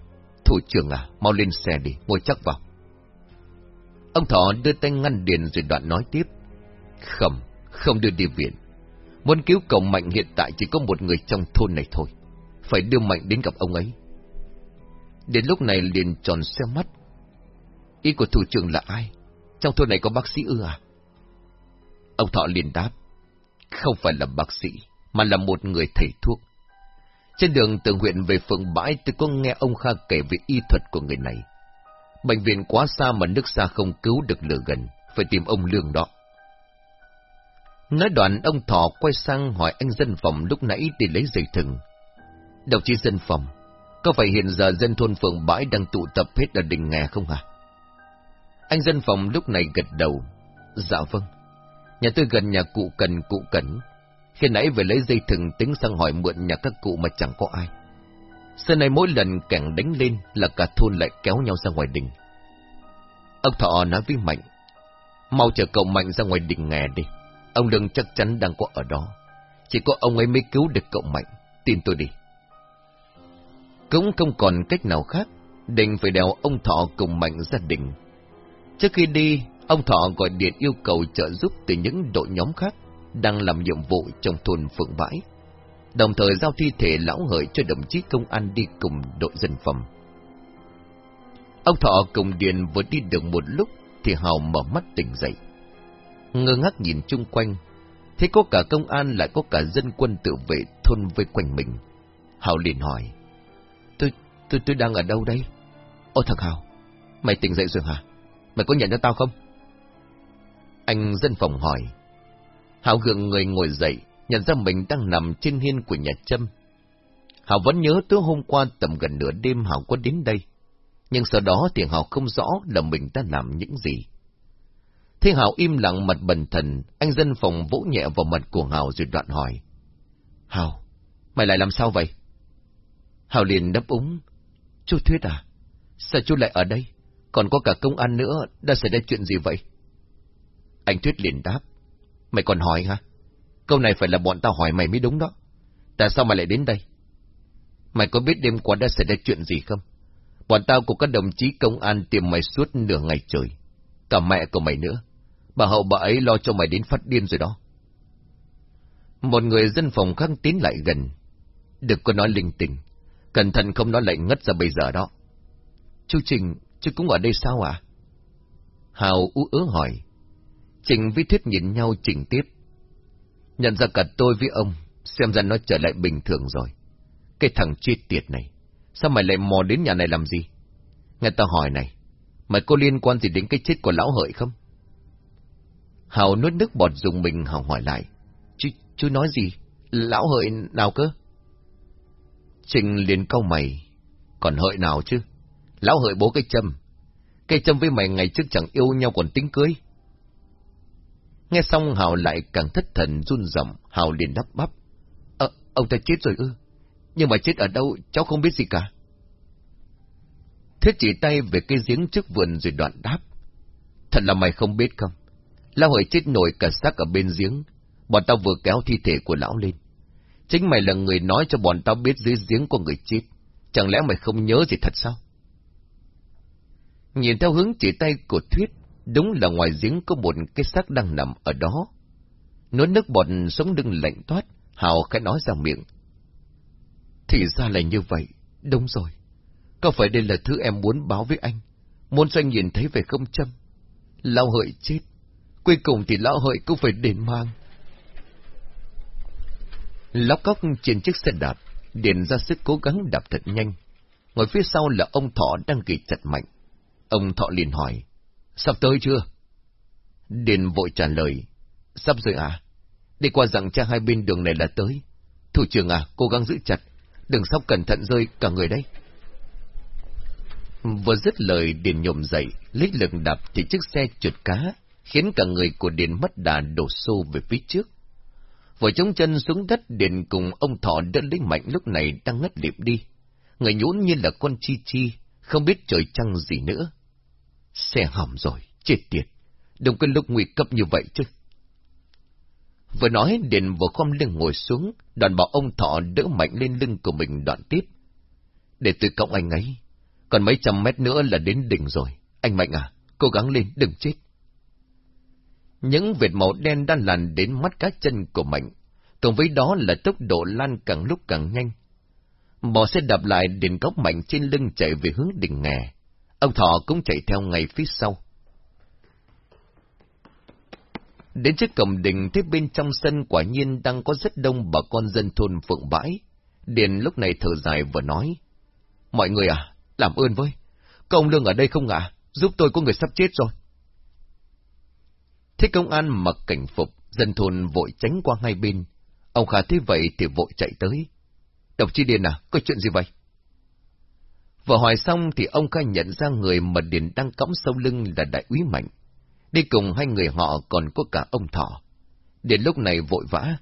Thủ trưởng à, mau lên xe đi, ngồi chắc vào. Ông Thọ đưa tay ngăn Điền rồi đoạn nói tiếp. Không, không đưa đi viện. Muốn cứu cậu Mạnh hiện tại chỉ có một người trong thôn này thôi. Phải đưa Mạnh đến gặp ông ấy. Đến lúc này liền tròn xe mắt. Ý của thủ trưởng là ai? Trong thôn này có bác sĩ ư à? Ông Thọ liền đáp. Không phải là bác sĩ, mà là một người thầy thuốc. Trên đường từ huyện về phường bãi tôi có nghe ông Kha kể về y thuật của người này. Bệnh viện quá xa mà nước xa không cứu được lửa gần, phải tìm ông Lương đó. Nói đoạn ông Thọ quay sang hỏi anh dân phòng lúc nãy để lấy dây thừng. Đồng chí dân phòng, có phải hiện giờ dân thôn phường bãi đang tụ tập hết ở đình nghè không hả? Anh dân phòng lúc này gật đầu. Dạ vâng. Nhà tôi gần nhà cụ cần cụ cẩn. Khi nãy về lấy dây thừng tính sang hỏi mượn nhà các cụ mà chẳng có ai. Sau này mỗi lần càng đánh lên là cả thôn lại kéo nhau ra ngoài đình. Ông Thọ nói với Mạnh. Mau chờ cậu Mạnh ra ngoài đình nghè đi. Ông Lương chắc chắn đang có ở đó. Chỉ có ông ấy mới cứu được cậu Mạnh. Tin tôi đi. Cũng không còn cách nào khác. Định phải đèo ông Thọ cùng Mạnh gia đình. Trước khi đi, ông Thọ gọi điện yêu cầu trợ giúp từ những đội nhóm khác đang làm nhiệm vụ trong thôn Phượng Bãi. Đồng thời giao thi thể lão hợi cho đồng chí công an đi cùng đội dân phòng. Ông Thọ cùng Điền vừa đi được một lúc thì Hào mở mắt tỉnh dậy. Ngơ ngác nhìn chung quanh, thấy có cả công an lại có cả dân quân tự vệ thôn vây quanh mình. Hào liền hỏi, tôi, tôi, tôi đang ở đâu đây? Ô thằng Hào, mày tỉnh dậy rồi hả? Mày có nhận ra tao không? Anh dân phòng hỏi. Hào gượng người ngồi dậy, nhận ra mình đang nằm trên hiên của nhà Trâm. Hào vẫn nhớ tối hôm qua tầm gần nửa đêm Hào có đến đây. Nhưng sau đó thì Hào không rõ là mình đã làm những gì. Thế Hào im lặng mặt bần thần, anh dân phòng vỗ nhẹ vào mặt của Hào rồi đoạn hỏi. Hào, mày lại làm sao vậy? Hào liền đáp úng. Chú Thuyết à, sao chú lại ở đây? Còn có cả công an nữa, đã xảy ra chuyện gì vậy? Anh Thuyết liền đáp. Mày còn hỏi hả? Câu này phải là bọn tao hỏi mày mới đúng đó. Tại sao mày lại đến đây? Mày có biết đêm qua đã xảy ra chuyện gì không? Bọn tao cùng các đồng chí công an tìm mày suốt nửa ngày trời. Cả mẹ của mày nữa. Bà hậu bà ấy lo cho mày đến phát điên rồi đó. Một người dân phòng khác tiến lại gần. Đừng có nói linh tinh. Cẩn thận không nói lại ngất ra bây giờ đó. Chú Trình, chú cũng ở đây sao à? Hào ú ớ hỏi. Trình với thiết nhìn nhau chỉnh tiếp. Nhận ra cả tôi với ông, xem ra nó trở lại bình thường rồi. Cái thằng chết tiệt này, sao mày lại mò đến nhà này làm gì? Nghe ta hỏi này, mày có liên quan gì đến cái chết của lão hợi không? Hào nuốt nước bọt dùng mình Hào hỏi lại. Chú, chú nói gì? Lão hợi nào cơ? Trình liền câu mày. Còn hợi nào chứ? Lão hợi bố cái châm. Cái châm với mày ngày trước chẳng yêu nhau còn tính cưới. Nghe xong Hào lại càng thất thần run rẩy, Hào liền đắp bắp. Ờ, ông ta chết rồi ư? Nhưng mà chết ở đâu, cháu không biết gì cả. Thế chỉ tay về cây giếng trước vườn rồi đoạn đáp. Thật là mày không biết không? Lão hợi chết nổi cả xác ở bên giếng. Bọn tao vừa kéo thi thể của lão lên. Chính mày là người nói cho bọn tao biết dưới giếng có người chết. Chẳng lẽ mày không nhớ gì thật sao? Nhìn theo hướng chỉ tay của Thuyết, đúng là ngoài giếng có một cái xác đang nằm ở đó. Nốt nước bọt sống lưng lạnh toát, Hào khẽ nói ra miệng. Thì ra là như vậy, đúng rồi. Có phải đây là thứ em muốn báo với anh? Muốn cho anh nhìn thấy về không châm? Lão hợi chết. Cuối cùng thì lão hợi cũng phải đền mang. Lóc cóc trên chiếc xe đạp, Điền ra sức cố gắng đạp thật nhanh. Ngồi phía sau là ông Thọ đang ghi chặt mạnh. Ông Thọ liền hỏi, sắp tới chưa? Điền vội trả lời, sắp rồi à? Đi qua rằng cha hai bên đường này là tới. Thủ trưởng à, cố gắng giữ chặt, đừng sóc cẩn thận rơi cả người đấy. Vừa dứt lời Điền nhổm dậy, lấy lực đạp thì chiếc xe trượt cá, khiến cả người của Điền mất đà đổ xô về phía trước. Vừa chống chân xuống đất Điền cùng ông Thọ đỡ lấy mạnh lúc này đang ngất liệm đi. Người nhũn như là con chi chi, không biết trời trăng gì nữa. Xe hỏng rồi, chết tiệt. Đừng có lúc nguy cấp như vậy chứ. Vừa nói Điền vừa khom lưng ngồi xuống, đoàn bảo ông Thọ đỡ mạnh lên lưng của mình đoạn tiếp. Để tôi cộng anh ấy. Còn mấy trăm mét nữa là đến đỉnh rồi. Anh Mạnh à, cố gắng lên, đừng chết. Những vệt màu đen đang làn đến mắt cá chân của Mạnh, cùng với đó là tốc độ lan càng lúc càng nhanh. Bò xe đạp lại đỉnh góc Mạnh trên lưng chạy về hướng đỉnh nghè. Ông Thọ cũng chạy theo ngay phía sau. Đến trước cổng đình thấy bên trong sân quả nhiên đang có rất đông bà con dân thôn Phượng Bãi. Điền lúc này thở dài vừa nói. Mọi người à, làm ơn với. Công lương ở đây không ạ? Giúp tôi có người sắp chết rồi. Thế công an mặc cảnh phục, dân thôn vội tránh qua hai bên. Ông Khả thấy vậy thì vội chạy tới. Độc chi Điền à, có chuyện gì vậy? Vừa hỏi xong thì ông khai nhận ra người mà Điền đang cõng sau lưng là đại úy Mạnh. Đi cùng hai người họ còn có cả ông Thọ. Điền lúc này vội vã.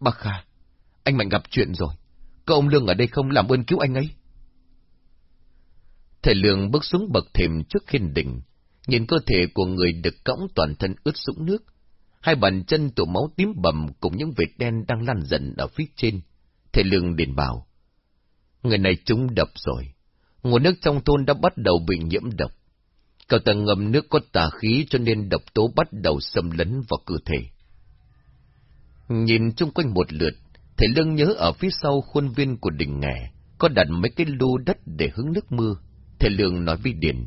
Bác Kha, anh Mạnh gặp chuyện rồi. Có ông Lương ở đây không làm ơn cứu anh ấy? Thầy Lương bước xuống bậc thềm trước khiên đỉnh, nhìn cơ thể của người được cõng toàn thân ướt sũng nước. Hai bàn chân tụ máu tím bầm cùng những vệt đen đang lan dần ở phía trên. Thầy Lương đền bảo. Người này trúng độc rồi. Nguồn nước trong thôn đã bắt đầu bị nhiễm độc. Cầu tầng ngầm nước có tà khí cho nên độc tố bắt đầu xâm lấn vào cơ thể. Nhìn chung quanh một lượt, thầy Lương nhớ ở phía sau khuôn viên của đỉnh nghè, có đặt mấy cái lô đất để hứng nước mưa. Thầy Lương nói với Điền,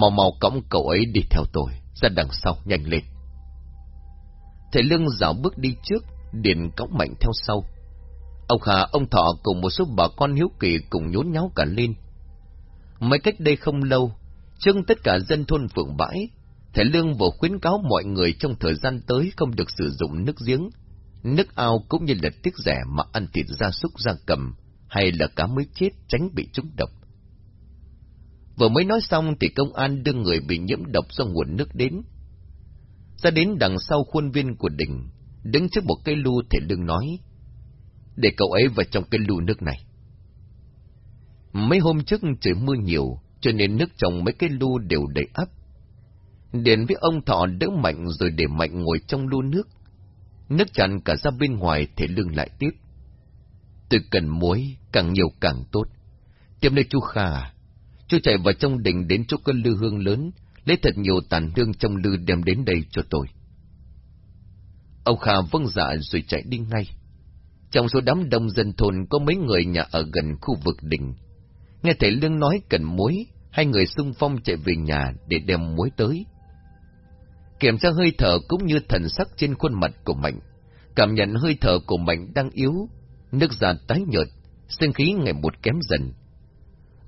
màu màu cõng cậu ấy đi theo tôi, ra đằng sau, nhanh lên. Thầy Lương dạo bước đi trước, Điền cõng mạnh theo sau. Ông Hà, ông Thọ cùng một số bà con hiếu kỳ cùng nhốn nháo cả lên. Mấy cách đây không lâu, trước tất cả dân thôn phượng bãi, thầy Lương vừa khuyến cáo mọi người trong thời gian tới không được sử dụng nước giếng, nước ao cũng như là tiếc rẻ mà ăn thịt gia súc gia cầm, hay là cá mới chết tránh bị trúng độc. Vừa mới nói xong thì công an đưa người bị nhiễm độc do nguồn nước đến. Ra đến đằng sau khuôn viên của đỉnh, đứng trước một cây lu thể lương nói, để cậu ấy vào trong cây lu nước này. Mấy hôm trước trời mưa nhiều, cho nên nước trong mấy cái lu đều đầy ắp. Điền với ông thọ đỡ mạnh rồi để mạnh ngồi trong lu nước. Nước tràn cả ra bên ngoài thể lương lại tiếp. Tôi cần muối, càng nhiều càng tốt. Tiếp đây chú Kha Chú chạy vào trong đình đến chỗ cơn lư hương lớn, lấy thật nhiều tàn hương trong lư đem đến đây cho tôi. Ông Kha vâng dạ rồi chạy đi ngay. Trong số đám đông dân thôn có mấy người nhà ở gần khu vực đình. Nghe thầy Lương nói cần muối, hai người xung phong chạy về nhà để đem muối tới. Kiểm tra hơi thở cũng như thần sắc trên khuôn mặt của Mạnh. Cảm nhận hơi thở của Mạnh đang yếu, nước da tái nhợt, sinh khí ngày một kém dần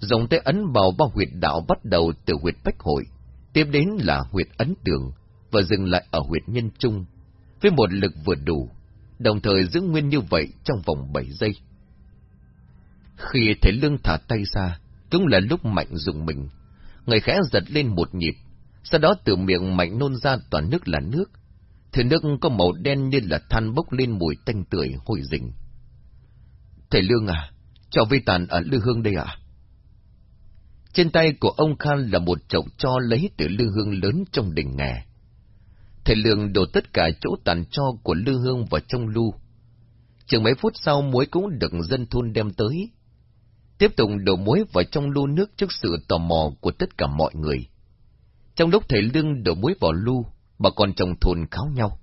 dòng tay ấn vào ba huyệt đạo bắt đầu từ huyệt bách hội, tiếp đến là huyệt ấn tường, và dừng lại ở huyệt nhân trung, với một lực vừa đủ, đồng thời giữ nguyên như vậy trong vòng 7 giây. Khi thấy lương thả tay ra, cũng là lúc mạnh dùng mình, người khẽ giật lên một nhịp, sau đó từ miệng mạnh nôn ra toàn nước là nước, thì nước có màu đen như là than bốc lên mùi tanh tưởi hồi rình. Thầy Lương à, cho vi tàn ở lư hương đây à? Trên tay của ông Khan là một chậu cho lấy từ lư hương lớn trong đình nghè. Thầy Lương đổ tất cả chỗ tàn cho của lư hương vào trong lu. Chừng mấy phút sau muối cũng được dân thôn đem tới. Tiếp tục đổ muối vào trong lu nước trước sự tò mò của tất cả mọi người. Trong lúc thầy Lương đổ muối vào lu, bà con trong thôn kháo nhau.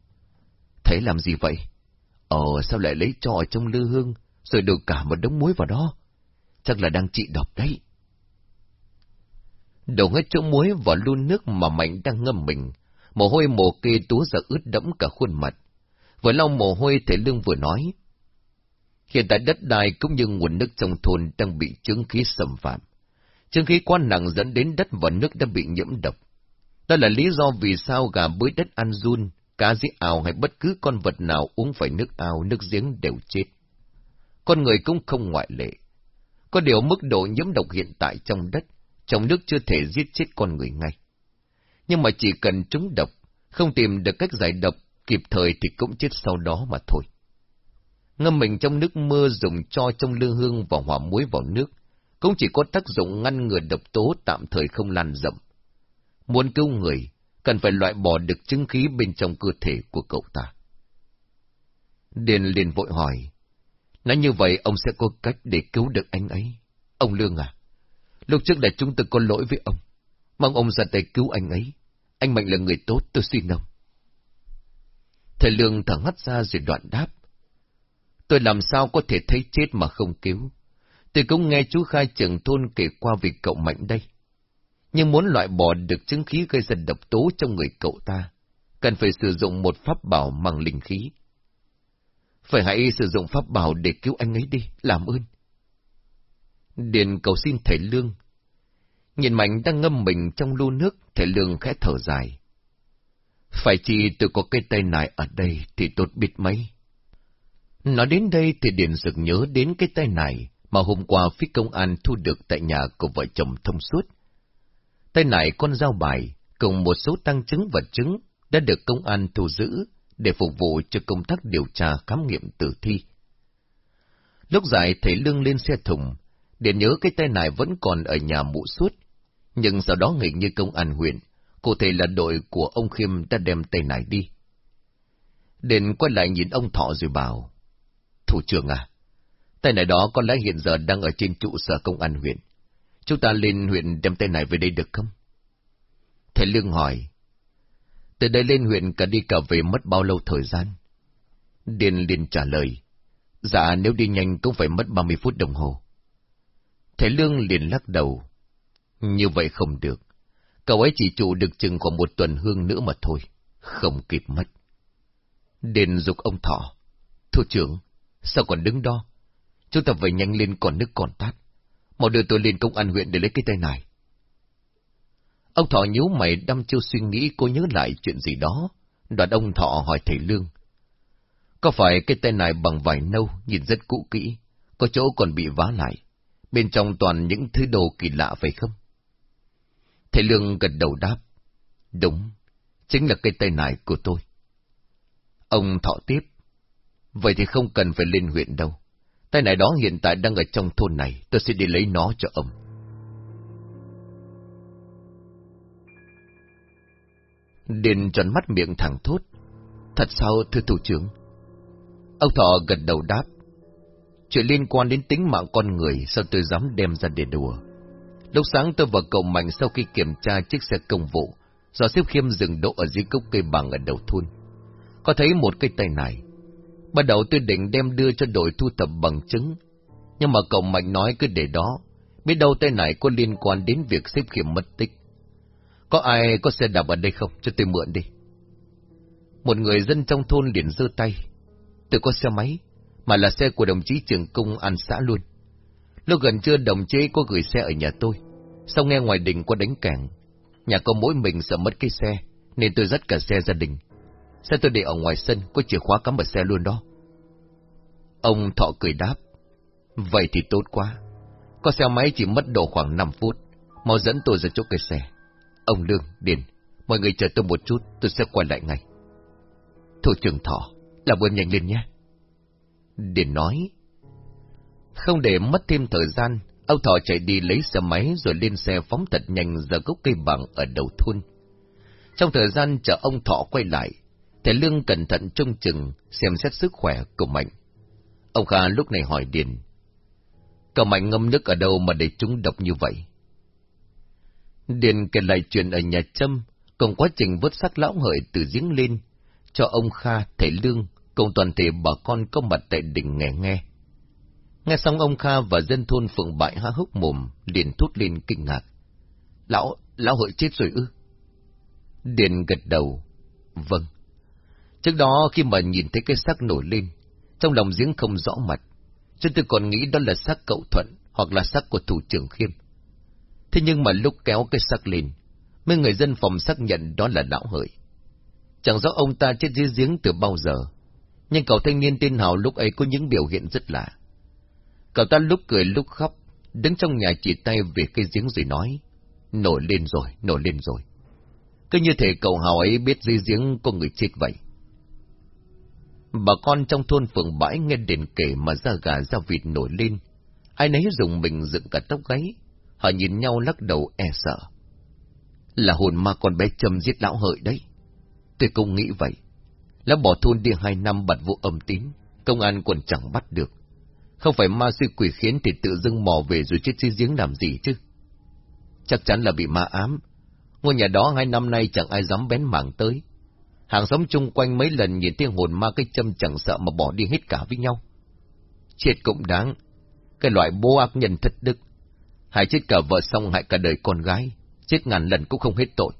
"Thế làm gì vậy? Ờ, sao lại lấy cho ở trong lư hương, rồi đổ cả một đống muối vào đó? Chắc là đang trị độc đấy. Đổ hết chỗ muối vào luôn nước mà Mạnh đang ngâm mình, mồ hôi mồ kê túa ra ướt đẫm cả khuôn mặt. Vừa lau mồ hôi thể Lương vừa nói. Hiện tại đất đai cũng như nguồn nước trong thôn đang bị chứng khí xâm phạm. Chứng khí quá nặng dẫn đến đất và nước đã bị nhiễm độc. Đó là lý do vì sao gà bới đất ăn run, cá giết ao hay bất cứ con vật nào uống phải nước ao, nước giếng đều chết. Con người cũng không ngoại lệ. Có điều mức độ nhiễm độc hiện tại trong đất, trong nước chưa thể giết chết con người ngay. Nhưng mà chỉ cần trúng độc, không tìm được cách giải độc kịp thời thì cũng chết sau đó mà thôi. Ngâm mình trong nước mưa dùng cho trong lư hương và hỏa muối vào nước, cũng chỉ có tác dụng ngăn ngừa độc tố tạm thời không lan rộng. Muốn cứu người, cần phải loại bỏ được chứng khí bên trong cơ thể của cậu ta. Điền liền vội hỏi, nói như vậy ông sẽ có cách để cứu được anh ấy. Ông Lương à, lúc trước là chúng tôi có lỗi với ông, mong ông ra tay cứu anh ấy. Anh Mạnh là người tốt, tôi xin ông. Thầy Lương thở hắt ra rồi đoạn đáp. Tôi làm sao có thể thấy chết mà không cứu. Tôi cũng nghe chú Khai trưởng thôn kể qua về cậu Mạnh đây. Nhưng muốn loại bỏ được chứng khí gây ra độc tố trong người cậu ta, cần phải sử dụng một pháp bảo mang linh khí. Phải hãy sử dụng pháp bảo để cứu anh ấy đi, làm ơn. Điền cầu xin thầy Lương. Nhìn Mạnh đang ngâm mình trong lu nước, thầy Lương khẽ thở dài. Phải chi tôi có cái tay này ở đây thì tốt biết mấy. Nói đến đây thì Điền sực nhớ đến cái tay này mà hôm qua phía công an thu được tại nhà của vợ chồng thông suốt. Tay này con dao bài cùng một số tăng chứng vật chứng đã được công an thu giữ để phục vụ cho công tác điều tra khám nghiệm tử thi. Lúc dài thầy Lương lên xe thùng, Điền nhớ cái tay này vẫn còn ở nhà mụ suốt, nhưng sau đó nghỉ như công an huyện, cụ thể là đội của ông Khiêm đã đem tay này đi. đền quay lại nhìn ông Thọ rồi bảo, Thủ trưởng à, tay này đó có lẽ hiện giờ đang ở trên trụ sở công an huyện. Chúng ta lên huyện đem tay này về đây được không? Thầy Lương hỏi, từ đây lên huyện cả đi cả về mất bao lâu thời gian? Điền liền trả lời, dạ nếu đi nhanh cũng phải mất 30 phút đồng hồ. Thầy Lương liền lắc đầu, như vậy không được. Cậu ấy chỉ trụ được chừng khoảng một tuần hương nữa mà thôi, không kịp mất. đền dục ông Thọ, Thủ trưởng, sao còn đứng đó? Chúng ta phải nhanh lên còn nước còn tát. Mau đưa tôi lên công an huyện để lấy cái tay này. Ông Thọ nhíu mày đăm chiêu suy nghĩ cô nhớ lại chuyện gì đó. Đoạn ông Thọ hỏi thầy Lương. Có phải cái tay này bằng vải nâu, nhìn rất cũ kỹ, có chỗ còn bị vá lại. Bên trong toàn những thứ đồ kỳ lạ phải không? Thầy Lương gật đầu đáp. Đúng, chính là cây tay này của tôi. Ông Thọ tiếp. Vậy thì không cần phải lên huyện đâu. Tay này đó hiện tại đang ở trong thôn này, tôi sẽ đi lấy nó cho ông. Điền tròn mắt miệng thẳng thốt. Thật sao, thưa thủ trưởng? Ông Thọ gật đầu đáp. Chuyện liên quan đến tính mạng con người, sao tôi dám đem ra để đùa? Lúc sáng tôi và cậu Mạnh sau khi kiểm tra chiếc xe công vụ, do xếp khiêm dừng đỗ ở dưới gốc cây bằng ở đầu thôn. Có thấy một cây tay này, Ban đầu tôi định đem đưa cho đội thu thập bằng chứng, nhưng mà cậu Mạnh nói cứ để đó, biết đâu tay này có liên quan đến việc xếp khiêm mất tích. Có ai có xe đạp ở đây không? Cho tôi mượn đi. Một người dân trong thôn liền giơ tay. Tôi có xe máy, mà là xe của đồng chí trưởng công an xã luôn. Lúc gần trưa đồng chí có gửi xe ở nhà tôi, sau nghe ngoài đình có đánh cảng. Nhà có mỗi mình sợ mất cái xe, nên tôi dắt cả xe gia đình. Xe tôi để ở ngoài sân, có chìa khóa cắm vào xe luôn đó. Ông Thọ cười đáp. Vậy thì tốt quá. Có xe máy chỉ mất độ khoảng 5 phút. Mau dẫn tôi ra chỗ cây xe. Ông Lương, Điền, mọi người chờ tôi một chút, tôi sẽ quay lại ngay. Thủ trưởng Thọ, làm ơn nhanh lên nhé để nói. Không để mất thêm thời gian, Ông Thọ chạy đi lấy xe máy rồi lên xe phóng thật nhanh ra gốc cây bằng ở đầu thôn. Trong thời gian chờ ông Thọ quay lại, Thầy Lương cẩn thận trông chừng, xem xét sức khỏe của Mạnh. Ông Kha lúc này hỏi Điền. Cậu Mạnh ngâm nước ở đâu mà để chúng độc như vậy? Điền kể lại chuyện ở nhà Trâm, cùng quá trình vớt xác lão hợi từ giếng lên, cho ông Kha, thầy Lương, cùng toàn thể bà con có mặt tại đỉnh nghe nghe. Nghe xong ông Kha và dân thôn phượng bại há hốc mồm, liền thốt lên kinh ngạc. Lão, lão hợi chết rồi ư? Điền gật đầu. Vâng. Trước đó khi mà nhìn thấy cái xác nổi lên, trong lòng giếng không rõ mặt, cho tôi còn nghĩ đó là xác cậu Thuận hoặc là xác của thủ trưởng Khiêm. Thế nhưng mà lúc kéo cái xác lên, mấy người dân phòng xác nhận đó là lão hợi. Chẳng rõ ông ta chết dưới giếng từ bao giờ, nhưng cậu thanh niên tên Hào lúc ấy có những biểu hiện rất lạ. Cậu ta lúc cười lúc khóc, đứng trong nhà chỉ tay về cây giếng rồi nói, nổi lên rồi, nổi lên rồi. Cứ như thể cậu Hào ấy biết dưới giếng có người chết vậy. Bà con trong thôn phường bãi nghe đền kể mà da gà da vịt nổi lên. Ai nấy dùng mình dựng cả tóc gáy. Họ nhìn nhau lắc đầu e sợ. Là hồn ma con bé châm giết lão hợi đấy. Tôi cũng nghĩ vậy. Lão bỏ thôn đi hai năm bật vụ âm tín. Công an còn chẳng bắt được. Không phải ma sư quỷ khiến thì tự dưng mò về rồi chết dưới giếng làm gì chứ. Chắc chắn là bị ma ám. Ngôi nhà đó hai năm nay chẳng ai dám bén mảng tới. Hàng xóm chung quanh mấy lần nhìn tiếng hồn ma cái châm chẳng sợ mà bỏ đi hết cả với nhau. Chết cũng đáng. Cái loại bố ác nhân thất đức. Hại chết cả vợ xong hại cả đời con gái. Chết ngàn lần cũng không hết tội.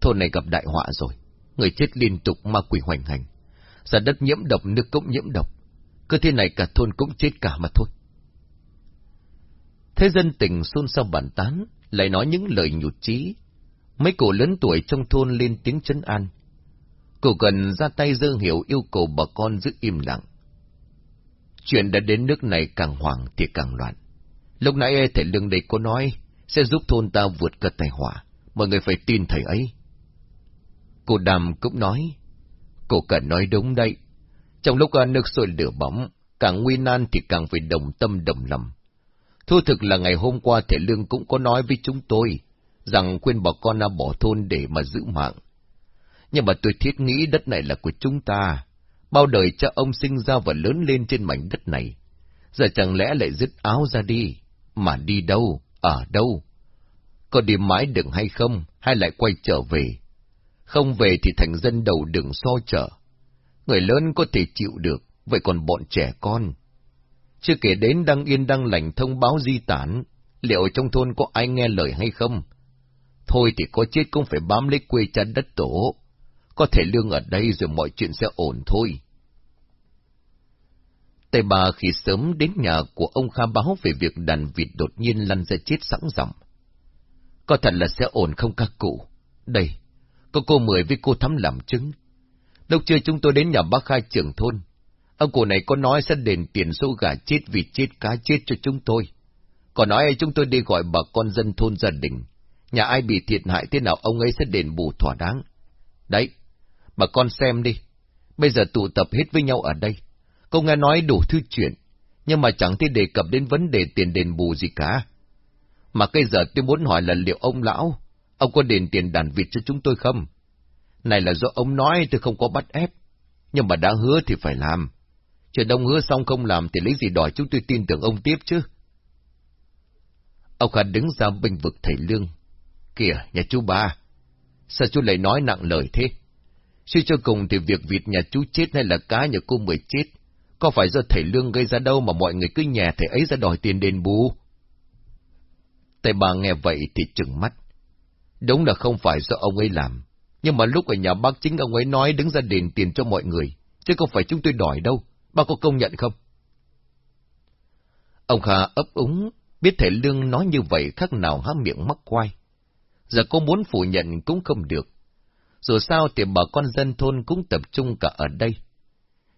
Thôn này gặp đại họa rồi. Người chết liên tục ma quỷ hoành hành. Giờ đất nhiễm độc, nước cũng nhiễm độc. Cứ thế này cả thôn cũng chết cả mà thôi. Thế dân tình xôn xao bàn tán, lại nói những lời nhụt chí. Mấy cổ lớn tuổi trong thôn lên tiếng chấn an, cụ gần ra tay dơ hiểu yêu cầu bà con giữ im lặng. Chuyện đã đến nước này càng hoảng thì càng loạn. Lúc nãy thầy Lương đây có nói sẽ giúp thôn ta vượt cơn tai họa, mọi người phải tin thầy ấy. Cô Đàm cũng nói, cô cần nói đúng đây. Trong lúc ờ, nước sôi lửa bóng, càng nguy nan thì càng phải đồng tâm đồng lòng. Thu thực là ngày hôm qua thể Lương cũng có nói với chúng tôi, rằng khuyên bà con à bỏ thôn để mà giữ mạng. Nhưng mà tôi thiết nghĩ đất này là của chúng ta. Bao đời cha ông sinh ra và lớn lên trên mảnh đất này. Giờ chẳng lẽ lại dứt áo ra đi? Mà đi đâu? Ở đâu? Có đi mãi được hay không? Hay lại quay trở về? Không về thì thành dân đầu đường so chở. Người lớn có thể chịu được, vậy còn bọn trẻ con. Chưa kể đến đăng yên đăng lành thông báo di tản, liệu trong thôn có ai nghe lời hay không? Thôi thì có chết cũng phải bám lấy quê cha đất tổ. Có thể lương ở đây rồi mọi chuyện sẽ ổn thôi. Tây bà khi sớm đến nhà của ông Kha báo về việc đàn vịt đột nhiên lăn ra chết sẵn giọng. Có thật là sẽ ổn không các cụ? Đây, có cô Mười với cô Thắm làm chứng. Lúc chưa chúng tôi đến nhà bác Khai trưởng thôn. Ông cụ này có nói sẽ đền tiền số gà chết vì chết cá chết cho chúng tôi. Còn nói chúng tôi đi gọi bà con dân thôn gia đình. Nhà ai bị thiệt hại thế nào ông ấy sẽ đền bù thỏa đáng. Đấy, Bà con xem đi. Bây giờ tụ tập hết với nhau ở đây. Cô nghe nói đủ thứ chuyện, nhưng mà chẳng thấy đề cập đến vấn đề tiền đền bù gì cả. Mà bây giờ tôi muốn hỏi là liệu ông lão, ông có đền tiền đàn vịt cho chúng tôi không? Này là do ông nói tôi không có bắt ép, nhưng mà đã hứa thì phải làm. Chờ đông hứa xong không làm thì lấy gì đòi chúng tôi tin tưởng ông tiếp chứ. Ông Khả đứng ra bình vực thầy Lương. Kìa, nhà chú ba, sao chú lại nói nặng lời thế? Suy cho cùng thì việc vịt nhà chú chết hay là cá nhà cô mười chết, có phải do thầy Lương gây ra đâu mà mọi người cứ nhà thầy ấy ra đòi tiền đền bù? Thầy bà nghe vậy thì trừng mắt. Đúng là không phải do ông ấy làm, nhưng mà lúc ở nhà bác chính ông ấy nói đứng ra đền tiền cho mọi người, chứ không phải chúng tôi đòi đâu, bác có công nhận không? Ông Kha ấp úng, biết thầy Lương nói như vậy khác nào há miệng mắc quai. Giờ có muốn phủ nhận cũng không được, dù sao thì bà con dân thôn cũng tập trung cả ở đây.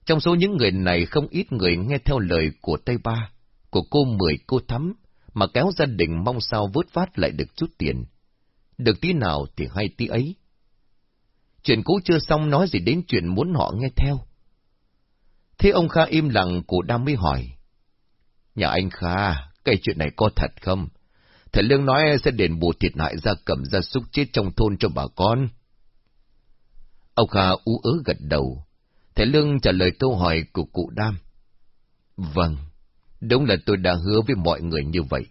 Trong số những người này không ít người nghe theo lời của Tây Ba, của cô Mười cô Thắm, mà kéo gia đình mong sao vớt phát lại được chút tiền. Được tí nào thì hay tí ấy. Chuyện cũ chưa xong nói gì đến chuyện muốn họ nghe theo. Thế ông Kha im lặng, cụ Đam mới hỏi. Nhà anh Kha, cái chuyện này có thật không? Thầy Lương nói sẽ đền bù thiệt hại gia cầm gia súc chết trong thôn cho bà con. Ông Kha ú ớ gật đầu. Thầy Lương trả lời câu hỏi của cụ Đam. Vâng, đúng là tôi đã hứa với mọi người như vậy.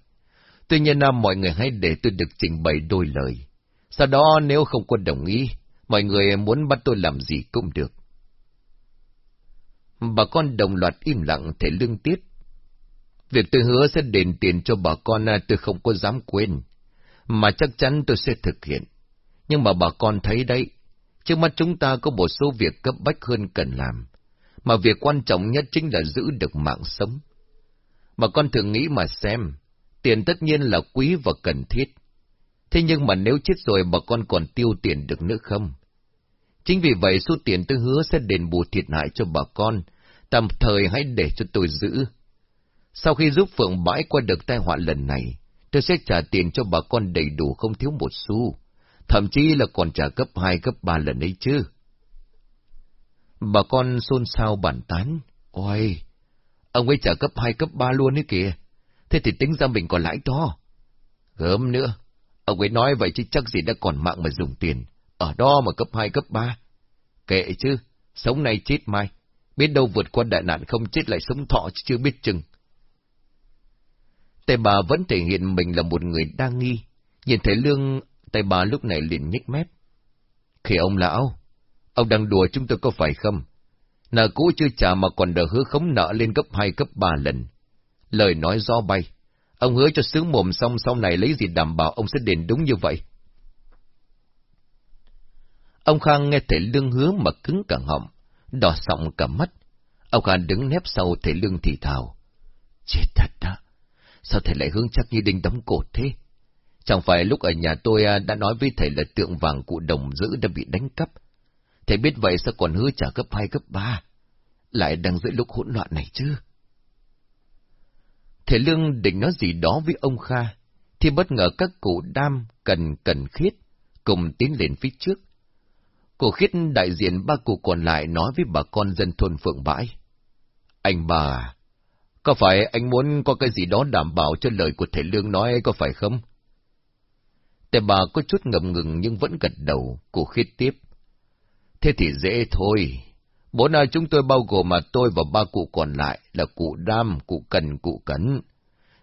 Tuy nhiên là mọi người hãy để tôi được trình bày đôi lời. Sau đó nếu không có đồng ý, mọi người muốn bắt tôi làm gì cũng được. Bà con đồng loạt im lặng thể lương tiết. Việc tôi hứa sẽ đền tiền cho bà con à, tôi không có dám quên, mà chắc chắn tôi sẽ thực hiện. Nhưng mà bà con thấy đấy, trước mắt chúng ta có một số việc cấp bách hơn cần làm, mà việc quan trọng nhất chính là giữ được mạng sống. Bà con thường nghĩ mà xem, tiền tất nhiên là quý và cần thiết. Thế nhưng mà nếu chết rồi bà con còn tiêu tiền được nữa không? Chính vì vậy số tiền tôi hứa sẽ đền bù thiệt hại cho bà con, tạm thời hãy để cho tôi giữ. Sau khi giúp Phượng bãi qua được tai họa lần này, tôi sẽ trả tiền cho bà con đầy đủ không thiếu một xu, thậm chí là còn trả cấp hai cấp ba lần ấy chứ. Bà con xôn xao bàn tán, ôi, ông ấy trả cấp hai cấp ba luôn ấy kìa, thế thì tính ra mình còn lãi to. Gớm nữa, ông ấy nói vậy chứ chắc gì đã còn mạng mà dùng tiền, ở đó mà cấp hai cấp ba. Kệ chứ, sống nay chết mai, biết đâu vượt qua đại nạn không chết lại sống thọ chứ chưa biết chừng. Tay bà vẫn thể hiện mình là một người đa nghi, nhìn thấy lương, tay bà lúc này liền nhếch mép. Khi ông lão, ông đang đùa chúng tôi có phải không? Nợ cũ chưa trả mà còn đỡ hứa khống nợ lên cấp hai cấp ba lần. Lời nói do bay. Ông hứa cho sướng mồm xong sau này lấy gì đảm bảo ông sẽ đền đúng như vậy. Ông Khang nghe thể lương hứa mà cứng cả họng, đỏ sọng cả mắt. Ông Khang đứng nép sau thể lương thì thào. Chết thật đó! Sao thầy lại hướng chắc như đinh đóng cột thế? Chẳng phải lúc ở nhà tôi à, đã nói với thầy là tượng vàng cụ đồng giữ đã bị đánh cắp. Thầy biết vậy sao còn hứa trả cấp hai cấp ba? Lại đang giữa lúc hỗn loạn này chứ? Thế Lương định nói gì đó với ông Kha, thì bất ngờ các cụ đam, cần, cần khiết, cùng tiến lên phía trước. cụ khiết đại diện ba cụ còn lại nói với bà con dân thôn Phượng Bãi. Anh bà, có phải anh muốn có cái gì đó đảm bảo cho lời của thế Lương nói có phải không? tề bà có chút ngập ngừng nhưng vẫn gật đầu, cụ khiết tiếp. Thế thì dễ thôi. Bốn ai chúng tôi bao gồm mà tôi và ba cụ còn lại là cụ Đam, cụ Cần, cụ Cấn.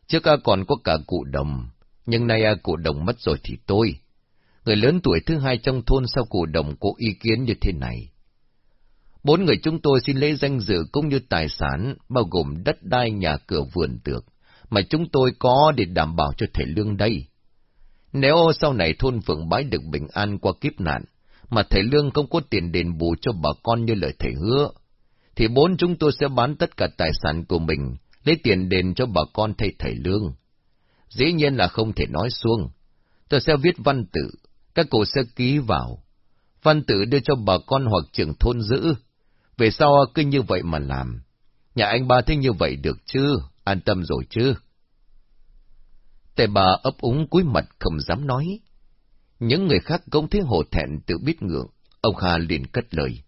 Trước còn có cả cụ Đồng, nhưng nay à cụ Đồng mất rồi thì tôi. Người lớn tuổi thứ hai trong thôn sau cụ Đồng có ý kiến như thế này. Bốn người chúng tôi xin lấy danh dự cũng như tài sản, bao gồm đất đai, nhà cửa vườn tược, mà chúng tôi có để đảm bảo cho thể Lương đây. Nếu sau này thôn Phượng Bái được bình an qua kiếp nạn, mà thầy Lương không có tiền đền bù cho bà con như lời thầy hứa, thì bốn chúng tôi sẽ bán tất cả tài sản của mình, lấy tiền đền cho bà con thay thầy Lương. Dĩ nhiên là không thể nói xuông. Tôi sẽ viết văn tự, các cụ sẽ ký vào. Văn tự đưa cho bà con hoặc trưởng thôn giữ, về sau cứ như vậy mà làm. Nhà anh ba thế như vậy được chứ? An tâm rồi chứ? Tề bà ấp úng cúi mặt không dám nói. Những người khác cũng thấy hổ thẹn tự biết ngượng. Ông Kha liền cất lời.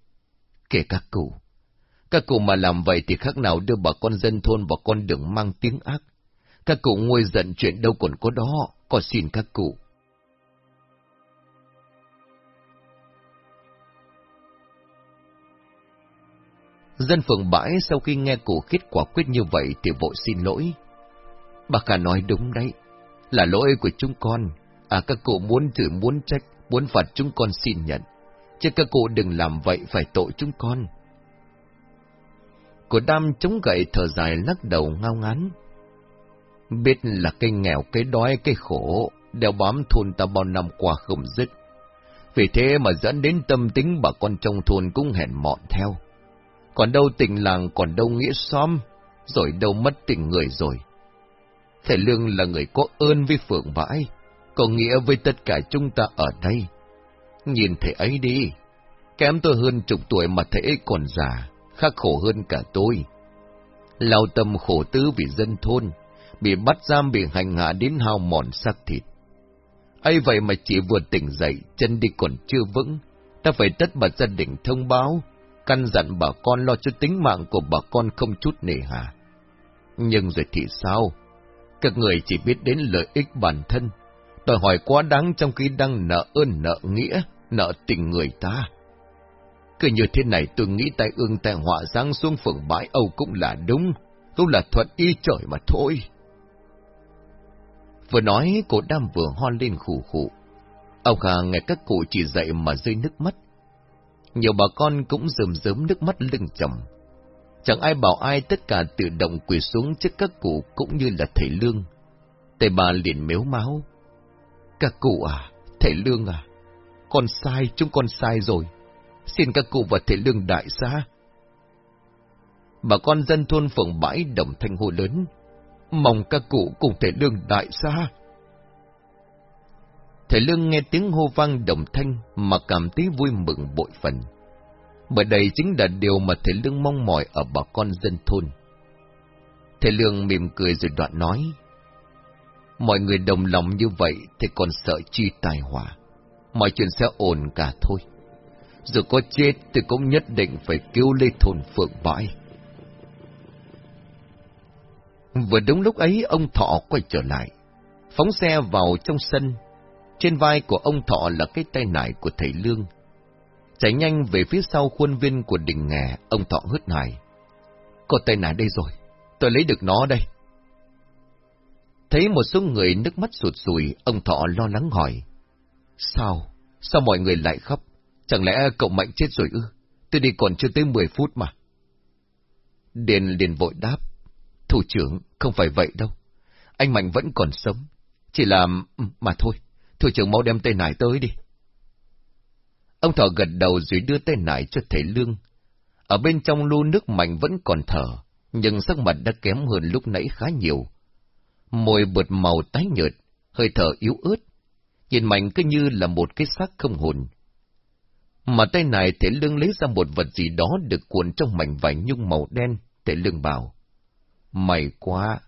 Kể các cụ. Các cụ mà làm vậy thì khác nào đưa bà con dân thôn vào con đường mang tiếng ác. Các cụ nguôi giận chuyện đâu còn có đó, có xin các cụ. Dân phường bãi sau khi nghe cụ kết quả quyết như vậy thì vội xin lỗi. Bà cả nói đúng đấy, là lỗi của chúng con. À các cụ muốn thử muốn trách, muốn phạt chúng con xin nhận. Chứ các cụ đừng làm vậy phải tội chúng con. Cô đam chống gậy thở dài lắc đầu ngao ngán. Biết là cái nghèo, cái đói, cái khổ, đeo bám thôn ta bao năm qua không dứt. Vì thế mà dẫn đến tâm tính bà con trong thôn cũng hèn mọn theo. Còn đâu tình làng, còn đâu nghĩa xóm, rồi đâu mất tình người rồi. Thầy Lương là người có ơn với Phượng Vãi, có nghĩa với tất cả chúng ta ở đây. Nhìn thầy ấy đi, kém tôi hơn chục tuổi mà thầy ấy còn già, khắc khổ hơn cả tôi. Lao tâm khổ tứ vì dân thôn, bị bắt giam bị hành hạ đến hao mòn xác thịt. ấy vậy mà chỉ vừa tỉnh dậy, chân đi còn chưa vững, ta phải tất bật gia đình thông báo, căn dặn bà con lo cho tính mạng của bà con không chút nề hà. Nhưng rồi thì sao? Các người chỉ biết đến lợi ích bản thân, đòi hỏi quá đáng trong khi đang nợ ơn nợ nghĩa, nợ tình người ta. Cứ như thế này tôi nghĩ tai ương tai họa giáng xuống phường bãi Âu cũng là đúng, cũng là thuận y trời mà thôi. Vừa nói, cô đam vừa ho lên khủ khủ. Ông Hà nghe các cụ chỉ dậy mà rơi nước mắt. Nhiều bà con cũng rơm rớm nước mắt lưng chồng. Chẳng ai bảo ai tất cả tự động quỳ xuống trước các cụ cũng như là thầy Lương. Thầy bà liền mếu máu. Các cụ à, thầy Lương à, con sai, chúng con sai rồi. Xin các cụ và thầy Lương đại xa. Bà con dân thôn phường bãi đồng thanh hô lớn. Mong các cụ cùng thầy Lương đại xa. Thầy Lương nghe tiếng hô vang đồng thanh mà cảm thấy vui mừng bội phần. Bởi đây chính là điều mà thầy Lương mong mỏi ở bà con dân thôn. Thầy Lương mỉm cười rồi đoạn nói. Mọi người đồng lòng như vậy thì còn sợ chi tai họa. Mọi chuyện sẽ ổn cả thôi. Dù có chết thì cũng nhất định phải cứu Lê thôn phượng bãi. Vừa đúng lúc ấy ông Thọ quay trở lại. Phóng xe vào trong sân. Trên vai của ông Thọ là cái tay nải của thầy Lương. Chạy nhanh về phía sau khuôn viên của đình nghè, ông Thọ hứt hải. Có tay nải đây rồi, tôi lấy được nó đây. Thấy một số người nước mắt sụt sùi, ông Thọ lo lắng hỏi. Sao? Sao mọi người lại khóc? Chẳng lẽ cậu Mạnh chết rồi ư? Tôi đi còn chưa tới 10 phút mà. Điền liền vội đáp. Thủ trưởng, không phải vậy đâu. Anh Mạnh vẫn còn sống. Chỉ là... Ừ, mà thôi. Thủ trưởng mau đem tay nải tới đi. Ông Thọ gật đầu rồi đưa tay nải cho thầy Lương. Ở bên trong lu nước Mạnh vẫn còn thở, nhưng sắc mặt đã kém hơn lúc nãy khá nhiều. Môi bượt màu tái nhợt, hơi thở yếu ớt. Nhìn Mạnh cứ như là một cái xác không hồn. Mà tay này thể lương lấy ra một vật gì đó được cuộn trong mảnh vải nhung màu đen, thể lương bảo. Mày quá!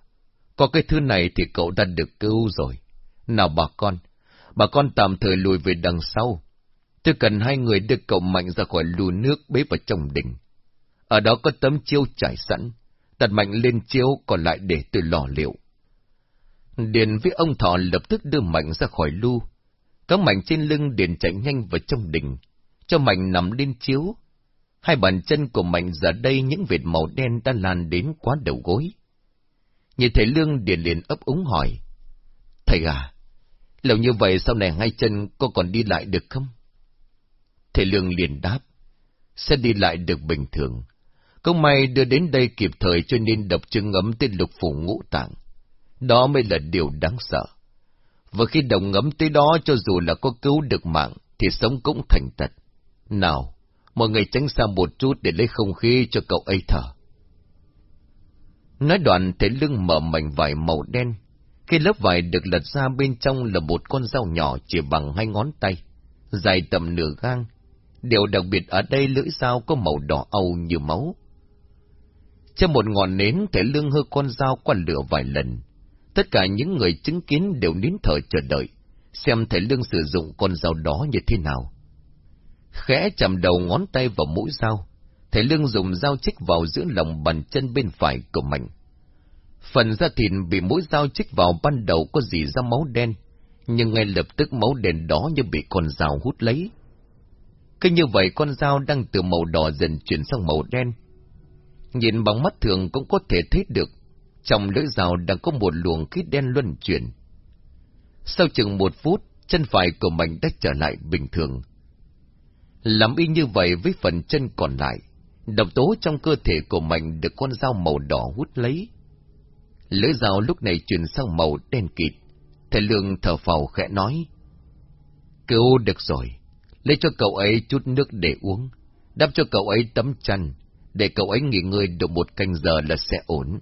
Có cái thứ này thì cậu đã được cứu rồi. Nào bà con, bà con tạm thời lùi về đằng sau. Tôi cần hai người đưa cậu Mạnh ra khỏi lù nước bế vào trong đỉnh. Ở đó có tấm chiêu trải sẵn, đặt Mạnh lên chiêu còn lại để tôi lò liệu. Điền với ông Thọ lập tức đưa Mạnh ra khỏi lu. Có Mạnh trên lưng Điền chạy nhanh vào trong đỉnh, cho Mạnh nằm lên chiếu. Hai bàn chân của Mạnh giờ đây những vệt màu đen đã lan đến quá đầu gối. Nhìn thầy Lương Điền liền ấp úng hỏi. Thầy à, lâu như vậy sau này hai chân có còn đi lại được không? Thầy Lương liền đáp. Sẽ đi lại được bình thường. Công may đưa đến đây kịp thời cho nên đập chân ngấm tên lục phủ ngũ tạng. Đó mới là điều đáng sợ. Và khi đồng ngấm tới đó cho dù là có cứu được mạng, thì sống cũng thành tật. Nào, mọi người tránh xa một chút để lấy không khí cho cậu ấy thở. Nói đoạn thấy lưng mở mảnh vải màu đen. Khi lớp vải được lật ra bên trong là một con dao nhỏ chỉ bằng hai ngón tay, dài tầm nửa gang. Điều đặc biệt ở đây lưỡi dao có màu đỏ âu như máu. Trên một ngọn nến, thể lương hư con dao qua lửa vài lần. Tất cả những người chứng kiến đều nín thở chờ đợi, xem thể lương sử dụng con dao đó như thế nào. Khẽ chầm đầu ngón tay vào mũi dao, thể lương dùng dao chích vào giữa lòng bàn chân bên phải của mạnh. Phần da thịt bị mũi dao chích vào ban đầu có gì ra máu đen, nhưng ngay lập tức máu đen đó như bị con dao hút lấy. Cứ như vậy con dao đang từ màu đỏ dần chuyển sang màu đen. Nhìn bằng mắt thường cũng có thể thấy được, trong lưỡi rào đang có một luồng khí đen luân chuyển. Sau chừng một phút, chân phải của mình đã trở lại bình thường. Làm y như vậy với phần chân còn lại, độc tố trong cơ thể của mình được con dao màu đỏ hút lấy. Lưỡi dao lúc này chuyển sang màu đen kịt, thầy lương thở phào khẽ nói. Cứu được rồi, lấy cho cậu ấy chút nước để uống, đắp cho cậu ấy tấm chăn, để cậu ấy nghỉ ngơi được một canh giờ là sẽ ổn.